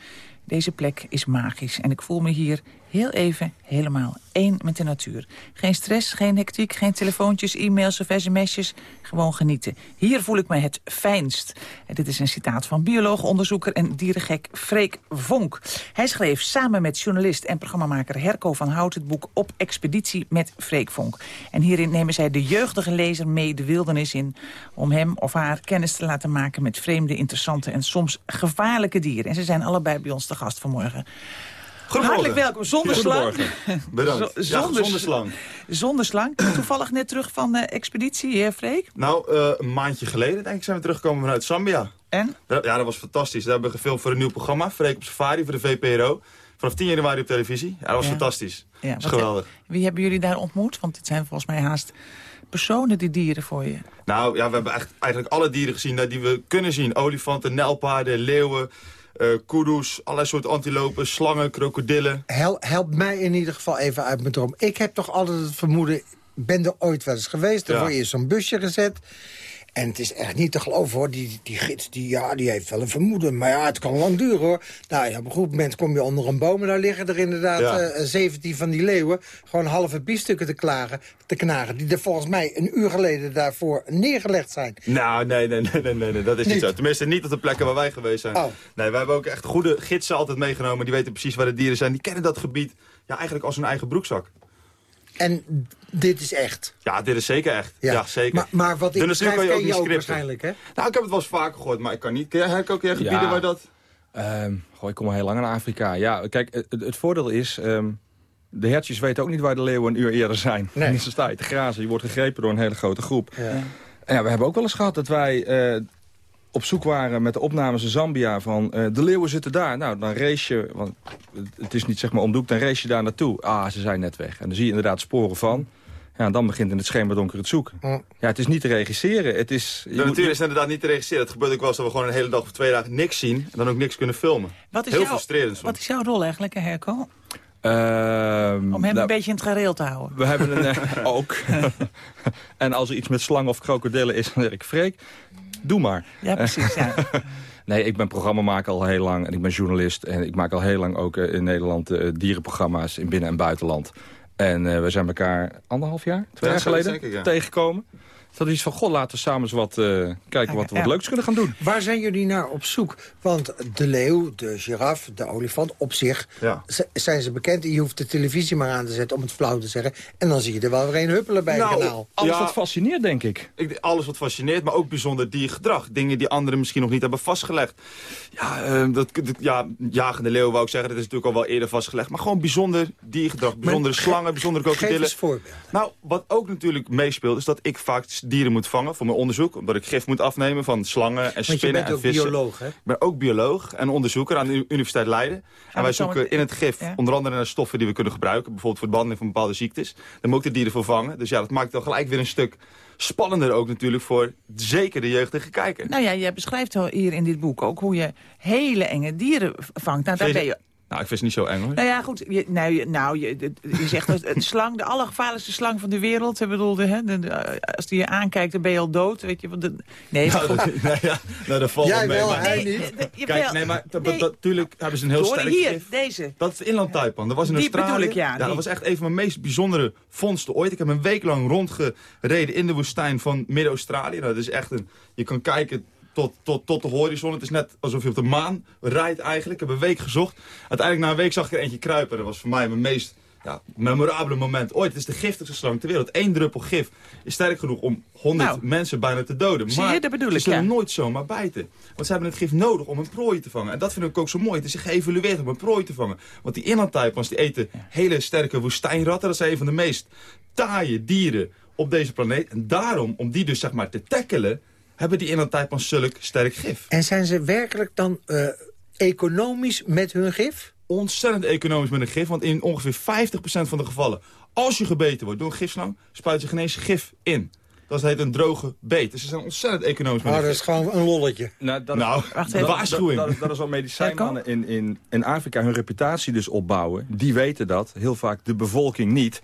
Deze plek is magisch en ik voel me hier heel even helemaal één met de natuur. Geen stress, geen hectiek, geen telefoontjes, e-mails of sms'jes. Gewoon genieten. Hier voel ik me het fijnst. En dit is een citaat van bioloog, onderzoeker en dierengek Freek Vonk. Hij schreef samen met journalist en programmamaker Herco van Hout... het boek Op Expeditie met Freek Vonk. En hierin nemen zij de jeugdige lezer mee de wildernis in... om hem of haar kennis te laten maken met vreemde, interessante... en soms gevaarlijke dieren. En ze zijn allebei bij ons te gast vanmorgen. Hartelijk welkom, zonder slang. Bedankt. Z zonder, zonder slang. Zonder slang. Toevallig net terug van de expeditie, heer Freek. Nou, uh, een maandje geleden denk ik zijn we teruggekomen vanuit Zambia. En? Ja, dat was fantastisch. Daar hebben we gefilmd voor een nieuw programma. Freek op Safari voor de VPRO. Vanaf 10 januari op televisie. Ja, dat was Ja. fantastisch. Ja, dat is geweldig. Wie hebben jullie daar ontmoet? Want het zijn volgens mij haast personen, die dieren voor je. Nou ja, we hebben echt, eigenlijk alle dieren gezien nou, die we kunnen zien. Olifanten, nijlpaarden, leeuwen, eh kudu's, allerlei soorten antilopen, slangen, krokodillen. Hel, help mij in ieder geval even uit mijn droom. Ik heb toch altijd het vermoeden... ben er ooit wel eens geweest. Ja. wordt eerst zo'n busje gezet. En het is echt niet te geloven, hoor. Die, die gids, die, ja, die heeft wel een vermoeden. Maar ja, het kan lang duren, hoor. Nou ja, op een goed moment kom je onder een boom... en daar liggen er inderdaad Ja. eh, 17 van die leeuwen... gewoon halve biefstukken te, klagen, te knagen... die er volgens mij een uur geleden daarvoor neergelegd zijn. Nou, nee, nee, nee, nee, nee, nee, dat is niet Niet? zo. Tenminste, niet op de plekken waar wij geweest zijn. Oh. Nee, wij hebben ook echt goede gidsen altijd meegenomen. Die weten precies waar de dieren zijn. Die kennen dat gebied ja, eigenlijk als hun eigen broekzak. En dit is echt. Ja, dit is zeker echt. Ja, zeker. Maar, maar wat ik natuur kan je je ook niet waarschijnlijk, hè? Nou, ik heb het wel eens vaker gehoord, maar ik kan niet. Ken jij ook jij gebieden Ja. waar dat... Ehm, goh, ik kom al heel lang in Afrika. Ja, kijk, het, het voordeel is... ehm, de hertjes weten ook niet waar de leeuwen een uur eerder zijn. Nee. En dan sta je te grazen. Je wordt gegrepen door een hele grote groep. Ja. En ja, we hebben ook wel eens gehad dat wij eh, op zoek waren met de opnames in Zambia van... eh, de leeuwen zitten daar. Nou, dan race je, want het- is niet zeg maar om de hoek, dan race je daar naartoe. Ah, ze zijn net weg. En dan zie je inderdaad sporen van. Ja, en dan begint in het schemerdonker het zoeken. Ja. Het is niet te regisseren. Het is, je De moet- natuur is inderdaad niet te regisseren. Het gebeurt ook wel eens dat we gewoon een hele dag of twee dagen niks zien... en dan ook niks kunnen filmen. Wat is Heel jouw- frustrerend soms. Wat is jouw rol eigenlijk, Herco? Ehm, Om hem nou, een beetje in het gareel te houden. We hebben een... eh, ook. en als er iets met slangen of krokodillen is, dan zeg ik... Freek, doe maar. Ja, precies. Ja. Nee, ik ben programmamaker al heel lang en ik ben journalist. En ik maak al heel lang ook eh, in Nederland eh, dierenprogramma's in binnen- en buitenland. En eh, we zijn elkaar anderhalf jaar, twee Ja, jaar geleden ja. tegengekomen. Dat is iets van, god, laten we samen eens wat eh, kijken wat we wat leuks kunnen gaan doen. Waar zijn jullie naar op zoek? Want de leeuw, de giraf, de olifant op zich Ja. zijn ze bekend. Je hoeft de televisie maar aan te zetten om het flauw te zeggen. En dan zie je er wel weer een huppelen bij Nou, een kanaal. Alles Ja. wat fascineert, denk ik. Ik, alles wat fascineert, maar ook bijzonder diergedrag. Dingen die anderen misschien nog niet hebben vastgelegd. Ja, eh, dat, dat- ja jagende leeuw wou ik zeggen, dat is natuurlijk al wel eerder vastgelegd. Maar gewoon bijzonder diergedrag. Bijzondere ge- slangen, bijzondere Geef krokodillen. eens voorbeeld. Nou, wat ook natuurlijk meespeelt, is dat ik vaak dieren moet vangen voor mijn onderzoek. Omdat ik gif moet afnemen van slangen en Want je spinnen bent en ook vissen. bioloog, hè? Ik ben ook bioloog en onderzoeker aan de Universiteit Leiden. en wij zoeken in het gif Ja. onder andere naar stoffen die we kunnen gebruiken. Bijvoorbeeld voor de behandeling van bepaalde ziektes. Dan moet ik de dieren voor vangen. Dus ja, dat maakt dan gelijk weer een stuk spannender ook natuurlijk voor zeker de jeugdige kijker. Nou ja, jij beschrijft al hier in dit boek ook hoe je hele enge dieren vangt. Nou, daar ben je... Nou, ik vind het niet zo eng hoor. Nou ja, goed. Je, nou, je, nou, je, je zegt dat een slang, de allergevaarlijkste slang van de wereld. Ik bedoel, hè, de- de- als die je aankijkt, dan ben je al dood. Weet je, want de, nee, maar goed. nou ja, nou, dat valt Jij wel mee. wel, maar- hij Nee, niet. de- Kijk, nee, maar dat- nee. dat- natuurlijk hebben ze een heel Hoor, sterk hier, gif. deze. Dat is de inlandtaipan. Dat was in Die Australië. bedoel ik, ja, dat was echt een van mijn meest bijzondere vondsten ooit. Ik heb een week lang rondgereden in de woestijn van Midden-Australië. Nou, dat is echt een... Je kan kijken tot, tot, tot de horizon. Het is net alsof je op de maan rijdt eigenlijk. Ik heb een week gezocht. Uiteindelijk na een week zag ik er eentje kruipen. Dat was voor mij mijn meest ja, memorabele moment ooit. Het is de giftigste slang ter wereld. Eén druppel gif is sterk genoeg om 100 Nou, mensen bijna te doden. zie je, maar dat bedoel ze ik, zullen ja. nooit zomaar bijten. Want ze hebben het gif nodig om een prooi te vangen. En dat vind ik ook zo mooi. Het is geëvalueerd om een prooi te vangen. Want die inlandtaipans die eten hele sterke woestijnratten. Dat zijn een van de meest taaie dieren op deze planeet. En daarom, om die dus zeg maar te tackelen... hebben die inlandtaipans zulk sterk gif. En zijn ze werkelijk dan eh, economisch met hun gif? Ontzettend economisch met een gif. Want in ongeveer 50% van de gevallen... als je gebeten wordt door een gifslang... spuiten ze geen eens gif in. Dat heet een droge beet. Dus ze zijn ontzettend economisch. met Maar dat is gewoon een lolletje. Nou, dat Nou, Wacht een even. waarschuwing. Dat, dat, dat is wat medicijnmannen in, in, in Afrika hun reputatie dus opbouwen. Die weten dat, heel vaak de bevolking niet.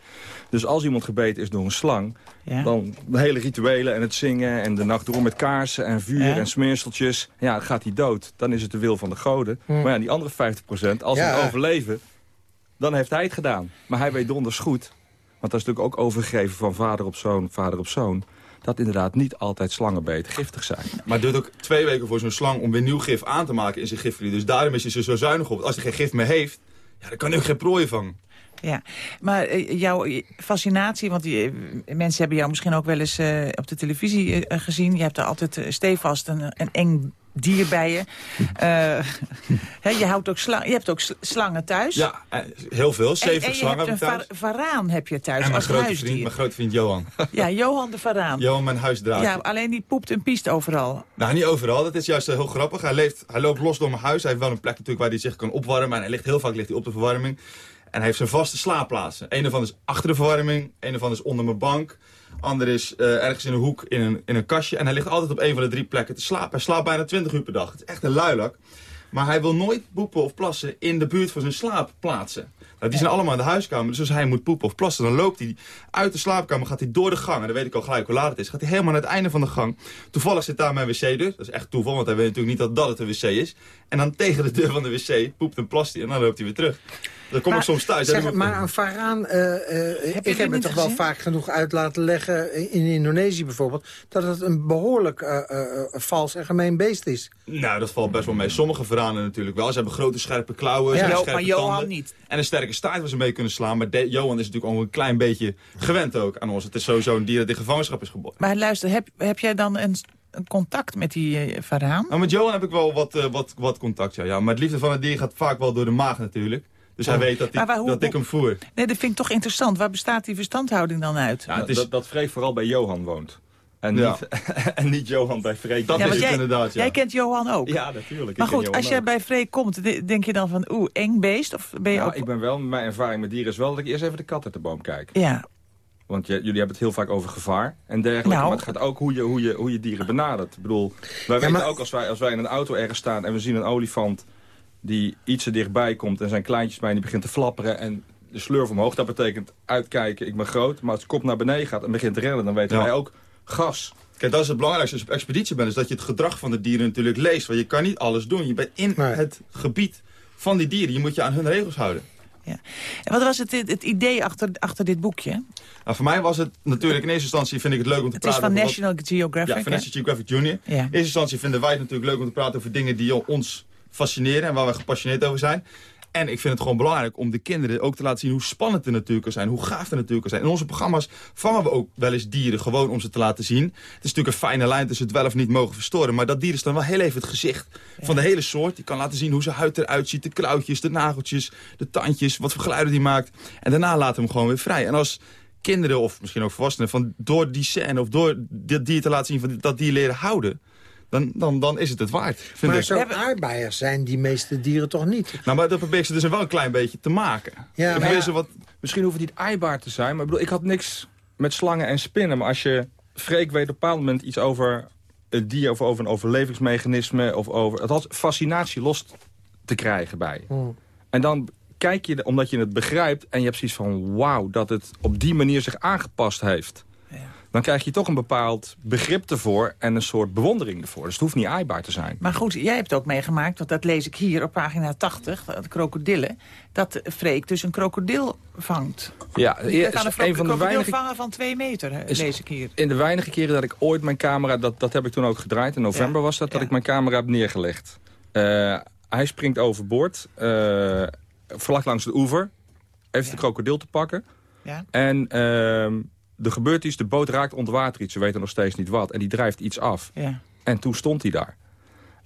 Dus als iemand gebeten is door een slang... Ja. dan de hele rituelen en het zingen en de nacht door met kaarsen en vuur Ja. en smeerseltjes... ja, gaat hij dood. Dan is het de wil van de goden. Maar ja, die andere 50% als Ja. ze overleven, dan heeft hij het gedaan. Maar hij weet donders goed, want dat is natuurlijk ook overgegeven van vader op zoon, vader op zoon... dat inderdaad niet altijd slangenbeten giftig zijn. Maar duurt ook twee weken voor zo'n slang om weer nieuw gif aan te maken in zijn gifvlies. Dus daarom is hij zo zuinig op. Als hij geen gif meer heeft, ja, dan kan hij ook geen prooien vangen. Ja, maar eh, jouw fascinatie, want die, eh, mensen hebben jou misschien ook wel eens eh, op de televisie eh, gezien. Je hebt er altijd eh, stevast een, een eng dier bij je. Eh, je, houdt ook slang, je hebt ook sl- slangen thuis. Ja, eh, heel veel. En, 70 en slangen heb een ik thuis. va- varaan heb je thuis En mijn als grote, huisdier. vriend, mijn grote vriend Johan. Ja, Johan de varaan. Johan, mijn huisdraadje. Ja, alleen die poept en piest overal. Nou, niet overal. Dat is juist eh, heel grappig. Hij, leeft, hij loopt los door mijn huis. Hij heeft wel een plek natuurlijk waar hij zich kan opwarmen. En hij ligt heel vaak ligt hij op de verwarming. En hij heeft zijn vaste slaapplaatsen. Een ervan is achter de verwarming. Een ervan is onder mijn bank. Ander is eh, ergens in een hoek in een, in een kastje. En hij ligt altijd op een van de drie plekken te slapen. Hij slaapt bijna 20 uur per dag. Het is echt een luilak. Maar hij wil nooit poepen of plassen in de buurt van zijn slaapplaatsen. Nou, die zijn allemaal in de huiskamer. Dus als hij moet poepen of plassen, dan loopt hij uit de slaapkamer, gaat hij door de gang. En dan weet ik al gelijk hoe laat het is. Gaat hij helemaal naar het einde van de gang. Toevallig zit daar mijn wc-deur. Dat is echt toeval, want hij weet natuurlijk niet dat dat het een wc is. En dan tegen de deur van de wc poept en plast hij en dan loopt hij weer terug. Dan kom Maar, ik soms thuis. Zeg, maar een varaan, eh, eh, je ik heb het toch wel vaak genoeg uit laten leggen... in Indonesië bijvoorbeeld... dat het een behoorlijk eh, vals en gemeen beest is. Nou, dat valt best wel mee. Sommige veranen natuurlijk wel. Ze hebben grote scherpe klauwen, ze Ja. scherpe maar Johan tanden. niet. En een sterke staart waar ze mee kunnen slaan. Maar de- Johan is natuurlijk al een klein beetje gewend ook aan ons. Het is sowieso een dier dat in gevangenschap is geboren. Maar luister, heb, heb jij dan een, een contact met die eh, varaan? Nou, met Johan heb ik wel wat, wat, wat contact, ja. ja. Maar het liefde van het dier gaat vaak wel door de maag natuurlijk. Dus hij weet dat, waar- hoe- dat ik hem voer. Nee, dat vind ik toch interessant. Waar bestaat die verstandhouding dan uit? Ja, het is, dat, dat Freek vooral bij Johan woont. En, Ja. niet, en niet Johan bij Freek. Dat Ja, is het jij, inderdaad, ja. Jij kent Johan ook. Ja, natuurlijk. Maar goed, als jij ook. bij Freek komt, de- denk je dan van oeh, eng beest? Of ben je Nou, ook... ik ben wel, mijn ervaring met dieren is wel dat ik eerst even de kat uit de boom kijk. Ja, Want je- jullie hebben het heel vaak over gevaar en dergelijke. Nou. maar het gaat ook hoe je, hoe, je, hoe je dieren benadert. Ik bedoel, wij weten maar- ook als wij, als wij in een auto ergens staan en we zien een olifant die iets er dichtbij komt en zijn kleintjes bij en die begint te flapperen en de slurf omhoog. Dat betekent uitkijken, ik ben groot. Maar als de kop naar beneden gaat en begint te rennen, dan weten Ja. wij ook gas. Kijk, dat is het belangrijkste als je op expeditie bent. Is dat je het gedrag van de dieren natuurlijk leest. Want je kan niet alles doen. Je bent in Nee. het gebied van die dieren. Je moet je aan hun regels houden. ja. En wat was het, het idee achter, achter dit boekje? Nou, voor mij was het natuurlijk in eerste instantie vind ik het leuk om te Het is praten van over wat- National Geographic. Ja, van? National Geographic Junior. Ja. In eerste instantie vinden wij het natuurlijk leuk om te praten over dingen die ons fascineren en waar we gepassioneerd over zijn. En ik vind het gewoon belangrijk om de kinderen ook te laten zien hoe spannend het natuurlijk kan zijn, hoe gaaf het natuurlijk kan zijn. In onze programma's vangen we ook wel eens dieren gewoon om ze te laten zien. Het is natuurlijk een fijne lijn tussen het wel of niet mogen verstoren, maar dat dier is dan wel heel even het gezicht van de hele soort. Die kan laten zien hoe zijn huid eruit ziet, de klauwtjes, de nageltjes, de tandjes, wat voor geluiden die maakt. En daarna laten we hem gewoon weer vrij. En als kinderen of misschien ook volwassenen van door die scène of door dat dier te laten zien van dat dier leren houden, dan, dan, dan is het het waard. Vind Maar ik. zo aardbeiers zijn die meeste dieren toch niet? Nou, maar dat probeer ik ze dus wel een klein beetje te maken. Ja, maar ja. wat, Misschien hoeft het niet aaibaar te zijn. Maar ik bedoel, ik had niks met slangen en spinnen. Maar als je... Freek weet op een bepaald moment iets over het dier... of over een overlevingsmechanisme... of over... Het had fascinatie los te krijgen bij. Hmm. En dan kijk je, omdat je het begrijpt... en je hebt zoiets van... wauw, dat het op die manier zich aangepast heeft. Dan krijg je toch een bepaald begrip ervoor... en een soort bewondering ervoor. Dus het hoeft niet aaibaar te zijn. Maar goed, jij hebt ook meegemaakt, want dat lees ik hier op pagina 80, de krokodillen, dat Freek dus een krokodil vangt. Ja, Je het kan een een van de krokodil weinige vangen van twee meter, Is- lees ik hier. In de weinige keren dat ik ooit mijn camera... dat, dat heb ik toen ook gedraaid, in november Ja. was dat... dat Ja. ik mijn camera heb neergelegd. Eh, hij springt overboord, eh vlak langs de oever... heeft Ja. de krokodil te pakken. Ja. En ehm, er gebeurt iets, de boot raakt onder water iets. Ze weten nog steeds niet wat. En die drijft iets af. Ja. En toen stond hij daar.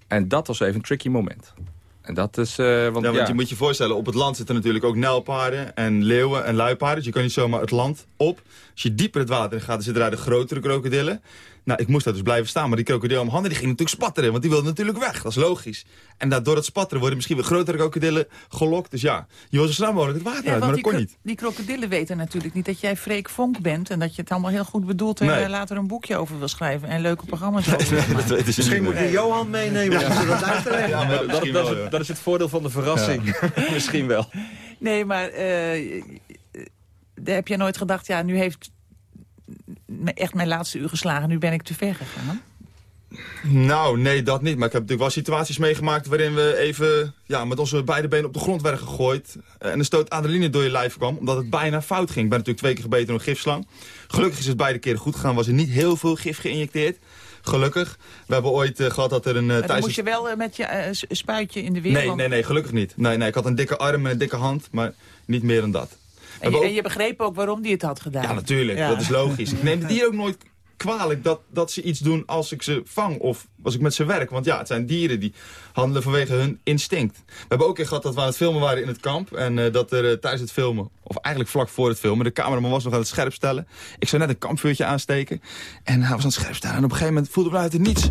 En dat was even een tricky moment. En dat is... eh, want, ja, want ja, je moet je voorstellen, op het land zitten natuurlijk ook nijlpaarden en leeuwen en luipaarden. Dus je kan niet zomaar het land op. Als je dieper het water in gaat, dan zitten daar de grotere krokodillen. Nou, ik moest daar dus blijven staan. Maar die krokodil handen die ging natuurlijk spatteren. Want die wilde natuurlijk weg. Dat is logisch. En dat, door het spatteren worden misschien weer grotere krokodillen gelokt. Dus ja, je wil zo snel mogelijk het water Ja, uit. Maar dat die, kon niet. die krokodillen weten natuurlijk niet dat jij Freek Vonk bent... en dat je het allemaal heel goed bedoelt en Nee. er later een boekje over wil schrijven... en leuke programma's over maken. Dat weten ze Misschien moet je Johan meenemen om ze dat uit te leggen. Ja, maar dat, dat, wel, is, ja. het- dat is het voordeel van de verrassing. Misschien wel. Nee, maar eh, eh, heb jij nooit gedacht... ja, nu heeft echt mijn laatste uur geslagen, nu ben ik te ver gegaan? Nou, nee, dat niet. Maar ik heb natuurlijk wel situaties meegemaakt waarin we even ja, met onze beide benen op de grond werden gegooid. En een stoot adrenaline door je lijf kwam, omdat het bijna fout ging. Ik ben natuurlijk twee keer gebeten door een gifslang. Gelukkig is het beide keren goed gegaan, was er niet heel veel gif geïnjecteerd. Gelukkig. We hebben ooit eh, gehad dat er een... dan tijdens moest je wel eh, met je spuitje in de weer. Nee, nee, nee, gelukkig niet. Nee, nee, ik had een dikke arm en een dikke hand, maar niet meer dan dat. En je, ook- en je begreep ook waarom die het had gedaan. Ja, natuurlijk. Ja. Dat is logisch. Ik neem dier ook nooit kwalijk dat, dat ze iets doen als ik ze vang of als ik met ze werk. Want ja, het zijn dieren die handelen vanwege hun instinct. We hebben ook een keer gehad dat we aan het filmen waren in het kamp. En eh, dat er eh, tijdens het filmen, of eigenlijk vlak voor het filmen... de cameraman was nog aan het scherp stellen. Ik zou net een kampvuurtje aansteken. En hij was aan het scherp stellen. En op een gegeven moment voelden we uit het niets...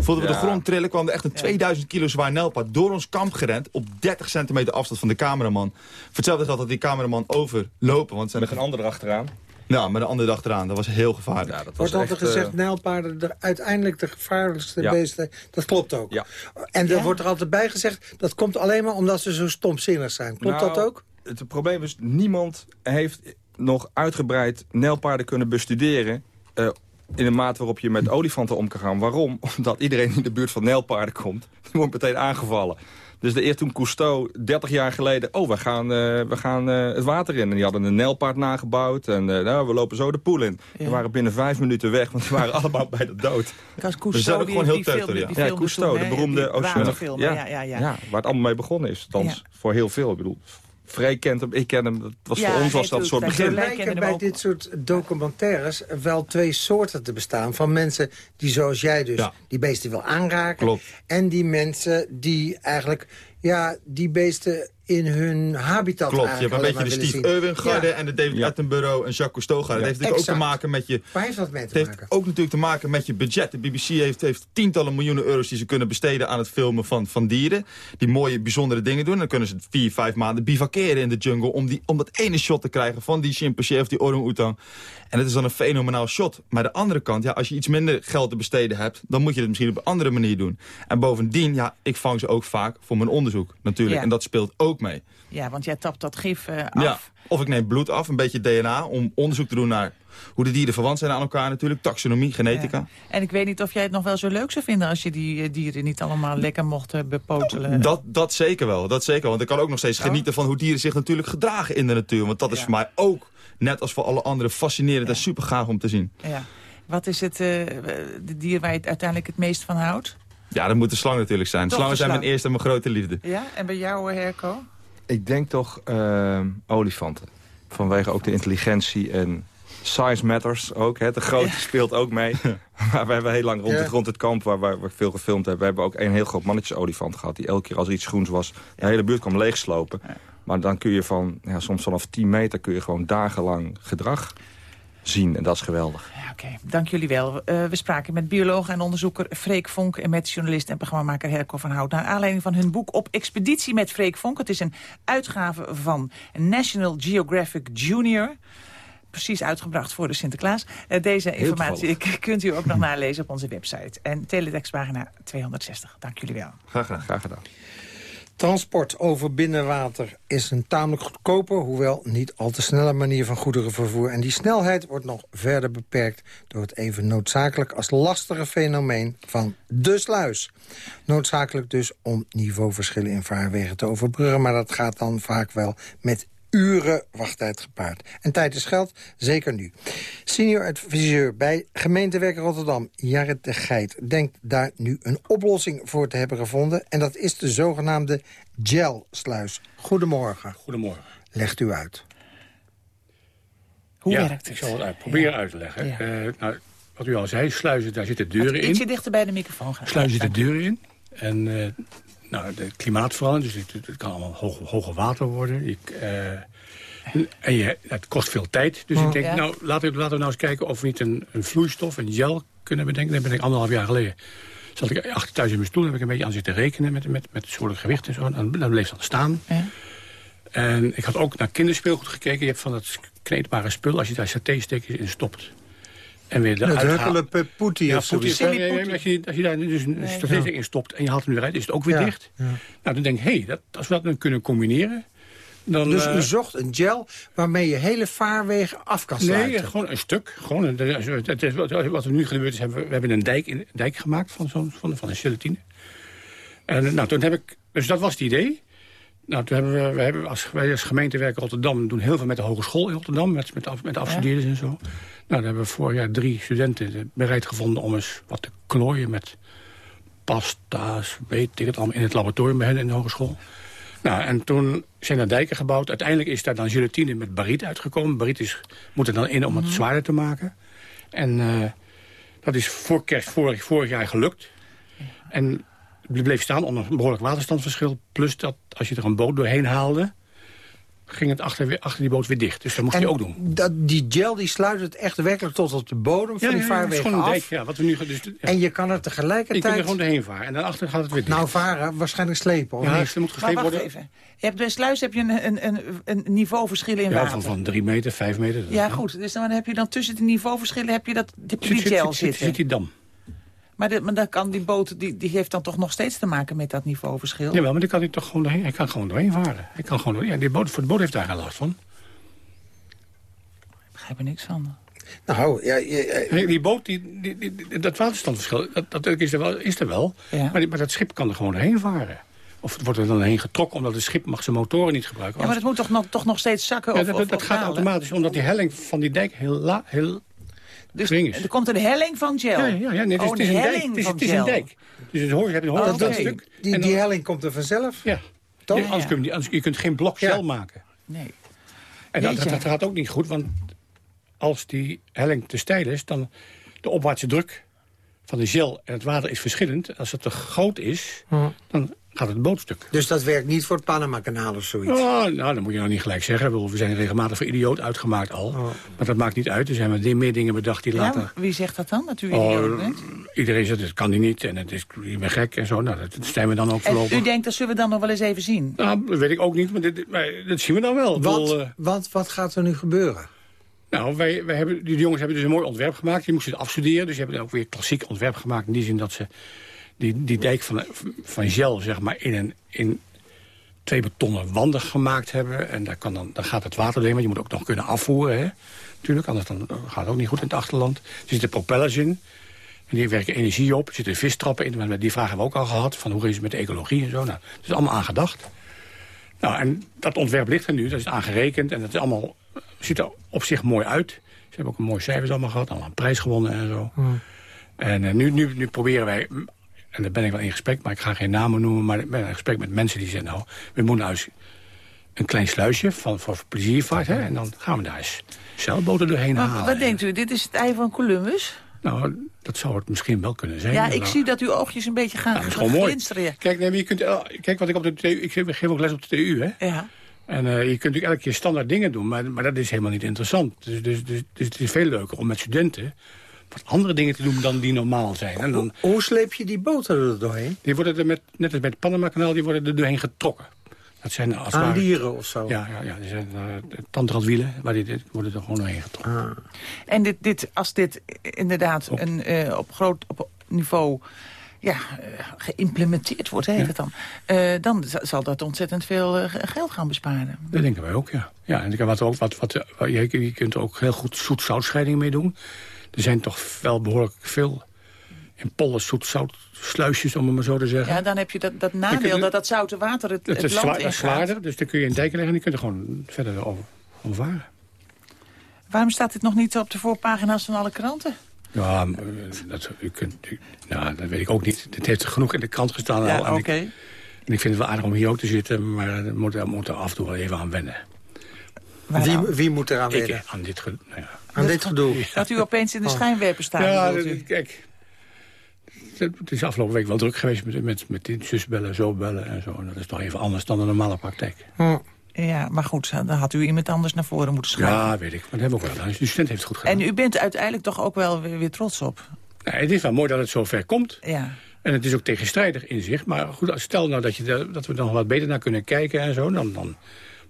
Voelden we Ja. de grond trillen, kwam er echt een 2000 kilo zwaar nelpad door ons kamp gerend... op 30 centimeter afstand van de cameraman. Geld dat die cameraman overlopen. Want zijn Met een ander achteraan. ja, maar de andere dag eraan. Dat was heel gevaarlijk. Ja, dat was Wordt altijd echt, gezegd, nijlpaarden de, uiteindelijk de gevaarlijkste Ja. beesten. Dat klopt ook. Ja. En er Ja? wordt er altijd bij gezegd, dat komt alleen maar omdat ze zo stomzinnig zijn. Klopt Nou, dat ook? Het probleem is, niemand heeft nog uitgebreid nijlpaarden kunnen bestuderen... eh, in de maat waarop je met olifanten om kan gaan. Waarom? Omdat iedereen in de buurt van nijlpaarden komt, die wordt meteen aangevallen. Dus de eerst toen Cousteau 30 jaar geleden... oh, we gaan, eh, we gaan eh, het water in. En die hadden een nijlpaard nagebouwd. En eh, nou, we lopen zo de poel in. Die waren binnen vijf minuten weg, want die waren allemaal bij de dood. Zijn Cousteau, ook die, gewoon heel Ja, filmde Cousteau, de beroemde oceaan. Ja, ja, ja. ja. waar het allemaal mee begonnen is. Althans, Ja. voor heel veel. Ik bedoel, Freek kent hem, ik ken hem. Dat was Ja, voor ons was dat een soort begin. Er lijken bij ook. dit soort documentaires wel twee soorten te bestaan. Van mensen die zoals jij dus Ja. die beesten wil aanraken. Klopt. En die mensen die eigenlijk ja, die beesten in hun habitat Klopt, je hebt een beetje de Steve Irwin garde Ja. en de David Ja. Attenborough en Jacques Cousteau garde. Dat heeft natuurlijk ook te maken met je... Waar heeft dat mee Het te heeft maken? ook natuurlijk te maken met je budget. De BBC heeft, heeft tientallen miljoenen euro's die ze kunnen besteden aan het filmen van, van dieren. Die mooie, bijzondere dingen doen. Dan kunnen ze vier, vijf maanden bivakeren in de jungle om, die, om dat ene shot te krijgen van die chimpansee of die orang-oetang. En dat is dan een fenomenaal shot. Maar de andere kant, ja, als je iets minder geld te besteden hebt... dan moet je het misschien op een andere manier doen. En bovendien, ja, ik vang ze ook vaak voor mijn onderzoek natuurlijk. Ja. En dat speelt ook mee. Ja, want jij tapt dat gif eh, af. Ja, of ik neem bloed af, een beetje DNA... om onderzoek te doen naar hoe de dieren verwant zijn aan elkaar natuurlijk. Taxonomie, genetica. Ja. En ik weet niet of jij het nog wel zo leuk zou vinden... als je die eh, dieren niet allemaal lekker mocht eh, bepotelen. Dat, dat zeker wel, dat zeker. Want ik kan ook nog steeds Oh. genieten van hoe dieren zich natuurlijk gedragen in de natuur. Want dat is Ja. voor mij ook, net als voor alle anderen, fascinerend en super gaaf om te zien. Ja. Wat is het de dier waar je het uiteindelijk het meest van houdt? Ja, dat moet de slang natuurlijk zijn. Toch Slangen zijn mijn eerste en mijn grote liefde. Ja, en bij jou, eh, Herco? Ik denk toch eh, olifanten. Vanwege ook de intelligentie en size matters ook. Hè. De grootte speelt ook mee. maar we hebben heel lang rond, Ja. het, rond het kamp waar, waar we veel gefilmd hebben... we hebben ook een heel groot mannetjesolifant gehad... die elke keer als er iets groens was de hele buurt kwam leegslopen. Maar dan kun je van, ja, soms vanaf 10 meter kun je gewoon dagenlang gedrag zien. En dat is geweldig. Ja, Oké, dank jullie wel. Eh, we spraken met bioloog en onderzoeker Freek Vonk... en met journalist en programmamaker Herco van Hout... naar aanleiding van hun boek Op Expeditie met Freek Vonk. Het is een uitgave van National Geographic Junior... Precies uitgebracht voor de Sinterklaas. Eh, deze informatie kunt u ook nog nalezen op onze website. En teletextpagina 260. Dank jullie wel. Graag gedaan. Graag gedaan. Transport over binnenwater is een tamelijk goedkope... hoewel niet al te snelle manier van goederenvervoer. En die snelheid wordt nog verder beperkt... door het even noodzakelijk als lastige fenomeen van de sluis. Noodzakelijk dus om niveauverschillen in vaarwegen te overbruggen... maar dat gaat dan vaak wel met uren wachttijd gepaard. En tijd is geld, zeker nu. Senior adviseur bij gemeentewerk Rotterdam, Jarret de Geit... denkt daar nu een oplossing voor te hebben gevonden... en dat is de zogenaamde gelsluis. Goedemorgen. Goedemorgen. Legt u uit. Hoe ja, werkt het? Ik zal het uit, proberen uit te leggen. Ja. Eh, nou, wat u al zei, sluizen, daar zitten deuren in. Ietsje dichter bij de microfoon gaan. Sluizen zitten u. deuren in. En eh, nou, de klimaatverandering, dus het, het kan allemaal hoog, hoger water worden. Ik, eh, en je, het kost veel tijd. Dus ik denk, Ja. nou, laten we, laten we nou eens kijken of we niet een, een vloeistof, een gel kunnen bedenken. Dat ben ik anderhalf jaar geleden. Zat ik achter thuis in mijn stoel, heb ik een beetje aan zitten rekenen met, met, met soorten gewicht en zo. En dan bleef dan staan. Ja. En ik had ook naar kinderspeelgoed gekeken. Je hebt van dat kneedbare spul, als je daar satésteekjes in stopt. En weer Het hukkelen poetie Ja, Als je, als je daar dus een Nee. satésteek in stopt en je haalt hem eruit, is het ook weer Ja, dicht. ja. Nou, dan denk ik, hé, hey, dat, als we dat dan kunnen combineren... Dan, Dus eh, u zocht een gel waarmee je hele vaarwegen af kan sluiten. Nee, gewoon een stuk. Gewoon een, dat is- het is, wat wat er nu gebeurd is, hebben we, we hebben een dijk, in, dijk gemaakt van, zo'n van, van een gelatine. En nou, toen heb ik, dus dat was het idee. Nou, toen hebben we, we hebben als, wij als gemeentewerker Rotterdam doen heel veel met de hogeschool in Rotterdam, met, met, af, met afstudeerders en zo. Nou, dan hebben we vorig jaar drie studenten bereid gevonden om eens wat te klooien met pasta's, weet ik het allemaal, in het laboratorium bij hen in de hogeschool. Nou, en toen zijn er dijken gebouwd. Uiteindelijk is daar dan gelatine met bariet uitgekomen. Bariet is, moet er dan in om het zwaarder te maken. En eh, dat is voor kerst vorig, vorig jaar gelukt. En het bleef staan onder een behoorlijk waterstandverschil. Plus dat als je er een boot doorheen haalde... ging het achter, weer- achter die boot weer dicht. Dus dat moest je ook doen. Dat, die gel die sluit het echt werkelijk tot op de bodem van die het is vaarwegen gewoon een af. dijk. Ja, wat we nu, dus, ja. En je kan er je kunt tegelijkertijd... er gewoon doorheen varen. En daarachter gaat het weer dicht. Nou, varen, waarschijnlijk slepen, of ja, niet? er moet gesleept wacht worden. even. Je hebt bij Sluis heb je een, een, een, een niveauverschil in Ja, water. van, van drie meter, vijf meter. Ja, goed. Dus dan heb je dan tussen de niveauverschillen heb je dat die zit, gel zit, zit, zitten. zit die dam. Maar, dit- maar dan kan die boot, die, die heeft dan toch nog steeds te maken met dat niveauverschil? Jawel, maar die kan hij toch gewoon doorheen. Hij kan gewoon doorheen varen. Hij kan gewoon doorheen. Ja, die boot, voor de boot heeft daar geen last van. Ik begrijp er niks van. Nou, ja, Nee, Die boot, die, die, die- dat waterstandverschil, dat, dat is, er wel, is er wel. Ja. Maar, die- maar dat schip kan er gewoon doorheen varen. Of het wordt er dan heen getrokken, omdat het schip mag zijn motoren niet gebruiken. Ja, maar dat moet toch nog, toch nog steeds zakken Ja, of, dat, of, dat, gaat automatisch, omdat die helling van die dijk heel, la, heel Dus er komt een helling van gel. Ja, ja, ja nee, het, is, oh, het is een een dijk. helling Het is, van het is een dijk. Dus het hoor, je hebt een Oh, horizontaal oké. stuk. die, en dan- die helling komt er vanzelf. Ja. Toch? Ja, anders kun je, anders, je kunt geen blok Ja. gel maken. Nee. En dat, dat gaat ook niet goed, want als die helling te steil is... dan de opwaartse druk van de gel en het water is verschillend. Als het te groot is, dan gaat het bootstuk. Dus dat werkt niet voor het Panama-kanaal of zoiets. Oh, nou, dat moet je nou niet gelijk zeggen. We zijn regelmatig voor idioot uitgemaakt al. Maar dat maakt niet uit. Er zijn meer dingen bedacht die Ja, later... wie zegt dat dan, dat u Oh, idioot bent? iedereen zegt, dat kan die niet. En het is, je bent gek en zo. Nou, dat zijn we dan ook En voorlopig. u denkt, dat zullen we dan nog wel eens even zien? Nou, dat weet ik ook niet, maar, dit, maar dat zien we dan wel. Eh, want wat gaat er nu gebeuren? Nou, wij, wij hebben, die jongens hebben dus een mooi ontwerp gemaakt. Die moesten het afstuderen. Dus die hebben ook weer klassiek ontwerp gemaakt. In die zin dat ze die, die dijk van, van gel, zeg maar, in, een, in twee betonnen wanden gemaakt hebben. En daar, kan dan, dan gaat het water doorheen. Want je moet ook nog kunnen afvoeren, hè. Natuurlijk, anders dan gaat het ook niet goed in het achterland. Er zitten propellers in. En die werken energie op. Er zitten vistrappen in. Maar die vragen hebben we ook al gehad. Van hoe is het met de ecologie en zo. Nou, dat is allemaal aangedacht. Nou, en dat ontwerp ligt er nu. Dat is aangerekend. En dat is allemaal, ziet er op zich mooi uit. Ze hebben ook een mooi cijfers allemaal gehad. Allemaal een prijs gewonnen en zo. En eh, nu, nu, nu proberen wij... En daar ben ik wel in gesprek, maar ik ga geen namen noemen. Maar ik ben in gesprek met mensen die zeggen... nou, we moeten nou eens een klein sluisje van, voor pleziervaart. Hè, en dan gaan we daar eens zeilboten doorheen Maar halen. wat denkt u, dit is het ei van Columbus? Nou, dat zou het misschien wel kunnen zijn. Ja, ik Nou, zie dat uw oogjes een beetje gaan nou, glinsteren. Kijk, nee, je kunt, kijk wat ik op de TU... Ik geef ik geef ook les op de TU, hè. Ja. En eh, je kunt natuurlijk elke keer standaard dingen doen, maar, maar dat is helemaal niet interessant. Dus, dus, dus, dus het is veel leuker om met studenten wat andere dingen te doen dan die normaal zijn. En dan, Hoe sleep je die boten er doorheen? die worden er met, net als bij het Panama-kanaal, die worden er doorheen getrokken. Dat zijn als Aan dieren of zo? Ja, ja, ja die zijn uh, tandradwielen, waar die, die worden er gewoon doorheen getrokken. Ah. En dit, dit, als dit inderdaad een, eh, op groot op niveau ja, eh, geïmplementeerd wordt, heet het dan... eh, dan zal dat ontzettend veel eh, geld gaan besparen. Dat denken wij ook, ja. ja en ik wat ook, wat, wat, wat, je, je kunt er ook heel goed zoet-zoutscheiding mee doen. Er zijn toch wel behoorlijk veel in pollen zoet-zout sluisjes, om het maar zo te zeggen. Ja, dan heb je dat, dat nadeel dat dat zoute water het, Het het is, land zwaar, ingaat. zwaarder, dus dan kun je een dijk leggen en je kunt er gewoon verder over, over varen. Waarom staat dit nog niet op de voorpagina's van alle kranten? Ja, eh, dat, u kunt, u- nou, dat weet ik ook niet. Het heeft genoeg in de krant gestaan al. Ja, en, oké. ik, en ik vind het wel aardig om hier ook te zitten, maar we moeten we moeten er af en toe wel even aan wennen. Wie, wie moet eraan Ik, wennen? aan dit, ge- nou ja. Aan dit gedoe? Dat u opeens in de Oh. schijnwerper staat, Ja, kijk. Het is afgelopen week wel druk geweest met, met, met dit zus bellen, zo bellen en zo. En dat is toch even anders dan de normale praktijk. Hm. Ja, maar goed, dan had u iemand anders naar voren moeten schuiven. Ja, weet ik. Maar dat hebben we ook wel gedaan. De student heeft het goed gedaan. En u bent uiteindelijk toch ook wel weer, weer trots op? Nee, het is wel mooi dat het zover komt. Ja. En het is ook tegenstrijdig in zich. Maar goed, stel nou dat, je dat we er nog wat beter naar kunnen kijken en zo... dan, dan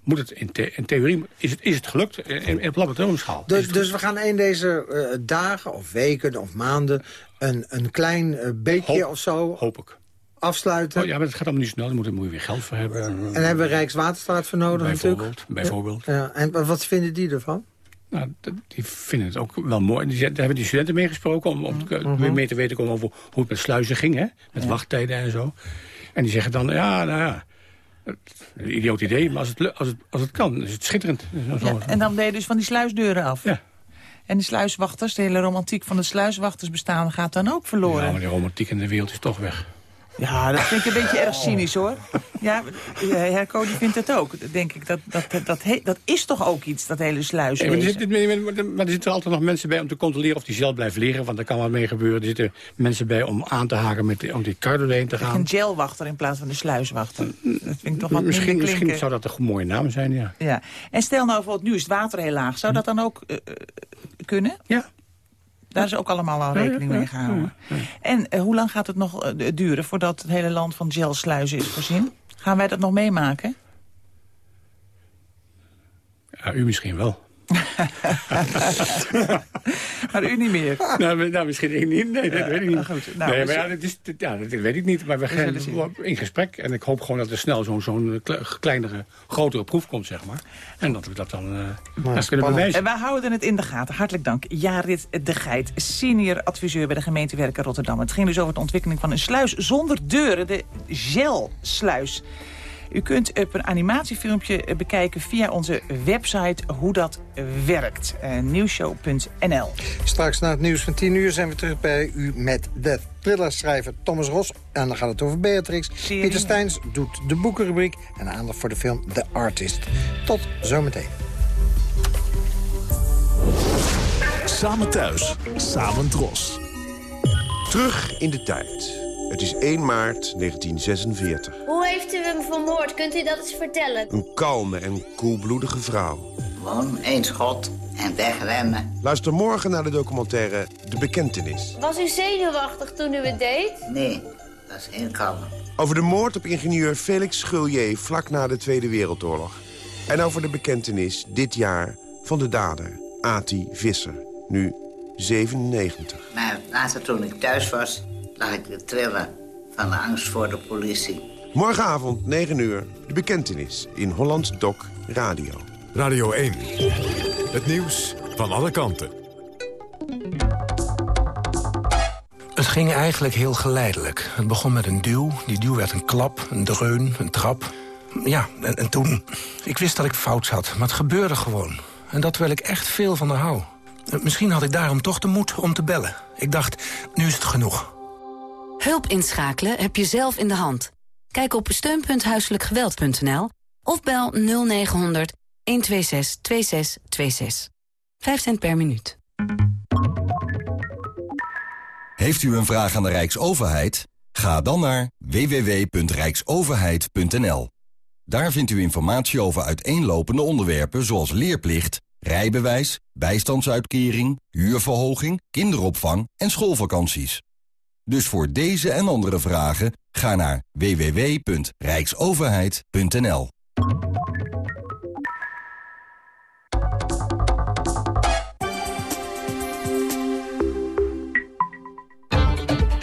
moet het in, the- in theorie is het, is het gelukt in, in, in laboratoriumschaal. Dus, dus we gaan een deze eh, dagen of weken of maanden... een, een klein eh, beekje Hoop- of zo Hoop ik. afsluiten. Oh, ja, maar het gaat allemaal niet snel. Daar moet, moet je weer geld voor hebben. En hebben we Rijkswaterstaat voor nodig natuurlijk. bijvoorbeeld. bijvoorbeeld. Ja, en wa- wat vinden die ervan? Nou, die vinden het ook wel mooi. Die, daar hebben die studenten meegesproken om, om te- Mhm. weer mee te weten komen over hoe het met sluizen ging. Hè? Met wachttijden en zo. En die zeggen dan, ja, nou ja, een idioot idee, maar als het, als het, als het kan, is het schitterend. Ja, en dan ben je dus van die sluisdeuren af. Ja. En die sluiswachters, de hele romantiek van de sluiswachters bestaan gaat dan ook verloren. Ja, maar die romantiek in de wereld is toch weg. Ja, dat vind ik een beetje erg cynisch hoor. Ja, eh, Herco die vindt het ook. Denk ik, dat, dat, dat, he- dat is toch ook iets, dat hele sluiswezen. maar, er zitten, maar er- zitten altijd nog mensen bij om te controleren of die gel blijft liggen. Want daar kan wat mee gebeuren. Er zitten mensen bij om aan te haken met, om die kar doorheen te gaan. Een gelwachter in plaats van de sluiswachter. Dat vind ik toch wat Misschien, misschien zou dat een mooie naam zijn, ja. Ja. En stel nou bijvoorbeeld, nu is het water heel laag. Zou dat dan ook eh, eh, kunnen? Ja. Daar is ook allemaal al rekening mee gehouden. En eh, hoe lang gaat het nog eh, duren voordat het hele land van gelsluizen is voorzien? Gaan wij dat nog meemaken? ja. U misschien wel. Maar u niet meer. nou, nou, misschien ik niet. Nee, dat weet ik niet. goed. Nou, nee, maar ja, dat, is, dat- ja, dat weet ik niet. Maar we gaan in gesprek. En ik hoop gewoon dat er snel zo'n zo'n kle- kleinere, grotere proef komt, zeg maar. En dat we dat dan eh, ja, kunnen bewijzen. En wij houden het in de gaten. Hartelijk dank. Jarit de Geit, senior adviseur bij de gemeentewerken Rotterdam. Het ging dus over de ontwikkeling van een sluis zonder deuren, de gelsluis. U kunt op een animatiefilmpje bekijken via onze website hoe dat werkt. Uh, nieuwshow.nl Straks na het nieuws van 10 uur zijn we terug bij u met de thrillerschrijver Thomas Ros. En dan gaat het over Beatrix. Serie. Pieter Steins doet de boekenrubriek en aandacht voor de film The Artist. Tot zometeen. Samen thuis, samen dros. Terug in de tijd. Het is 1 maart 1946. Hoe heeft u hem vermoord? Kunt u dat eens vertellen? Een kalme en koelbloedige vrouw. Gewoon één schot en wegrennen. Luister morgen naar de documentaire De Bekentenis. Was u zenuwachtig toen u het deed? Nee, dat is heel kalm. Over de moord op ingenieur Felix Schullier vlak na de Tweede Wereldoorlog. En over de bekentenis dit jaar van de dader, Ati Visser. Nu 97. Maar later toen ik thuis was, lag ik te trillen van de angst voor de politie. Morgenavond 9 uur, de bekentenis in Holland Doc Radio. Radio 1. Het nieuws van alle kanten. Het ging eigenlijk heel geleidelijk. Het begon met een duw. Die duw werd een klap, een dreun, een trap. Ja, en, en toen... Ik wist dat ik fout zat, maar het gebeurde gewoon. En dat terwijl ik echt veel van haar hou. Eh, Misschien had ik daarom toch de moed om te bellen. Ik dacht, nu is het genoeg. Hulp inschakelen heb je zelf in de hand. Kijk op steun.huiselijkgeweld.nl of bel 0900 126 2626. 5 cent per minuut. Heeft u een vraag aan de Rijksoverheid? Ga dan naar www.rijksoverheid.nl. Daar vindt u informatie over uiteenlopende onderwerpen zoals leerplicht, rijbewijs, bijstandsuitkering, huurverhoging, kinderopvang en schoolvakanties. Dus voor deze en andere vragen ga naar www.rijksoverheid.nl.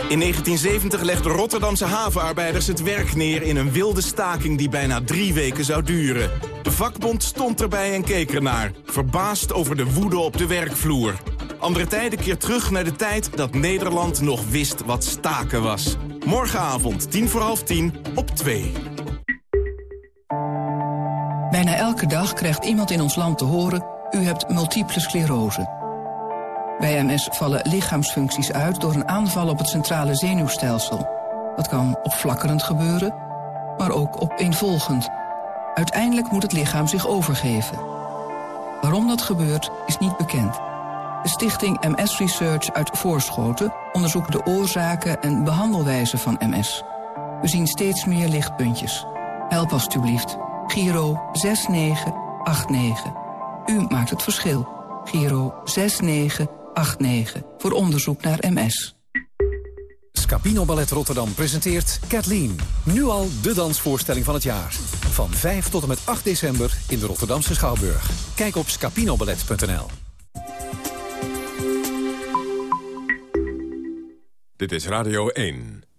In 1970 legden Rotterdamse havenarbeiders het werk neer in een wilde staking die bijna drie weken zou duren. De vakbond stond erbij en keek ernaar, verbaasd over de woede op de werkvloer. Andere tijden keer terug naar de tijd dat Nederland nog wist wat staken was. Morgenavond, tien voor half tien, op 2. Bijna elke dag krijgt iemand in ons land te horen... u hebt multiple sclerose. Bij MS vallen lichaamsfuncties uit door een aanval op het centrale zenuwstelsel. Dat kan opflakkerend gebeuren, maar ook opeenvolgend. Uiteindelijk moet het lichaam zich overgeven. Waarom dat gebeurt, is niet bekend. De stichting MS Research uit Voorschoten onderzoekt de oorzaken en behandelwijze van MS. We zien steeds meer lichtpuntjes. Help alstublieft. Giro 6989. U maakt het verschil. Giro 6989 voor onderzoek naar MS. Scapino Ballet Rotterdam presenteert Kathleen. Nu al de dansvoorstelling van het jaar. Van 5 tot en met 8 december in de Rotterdamse Schouwburg. Kijk op scapinoballet.nl. Dit is Radio 1.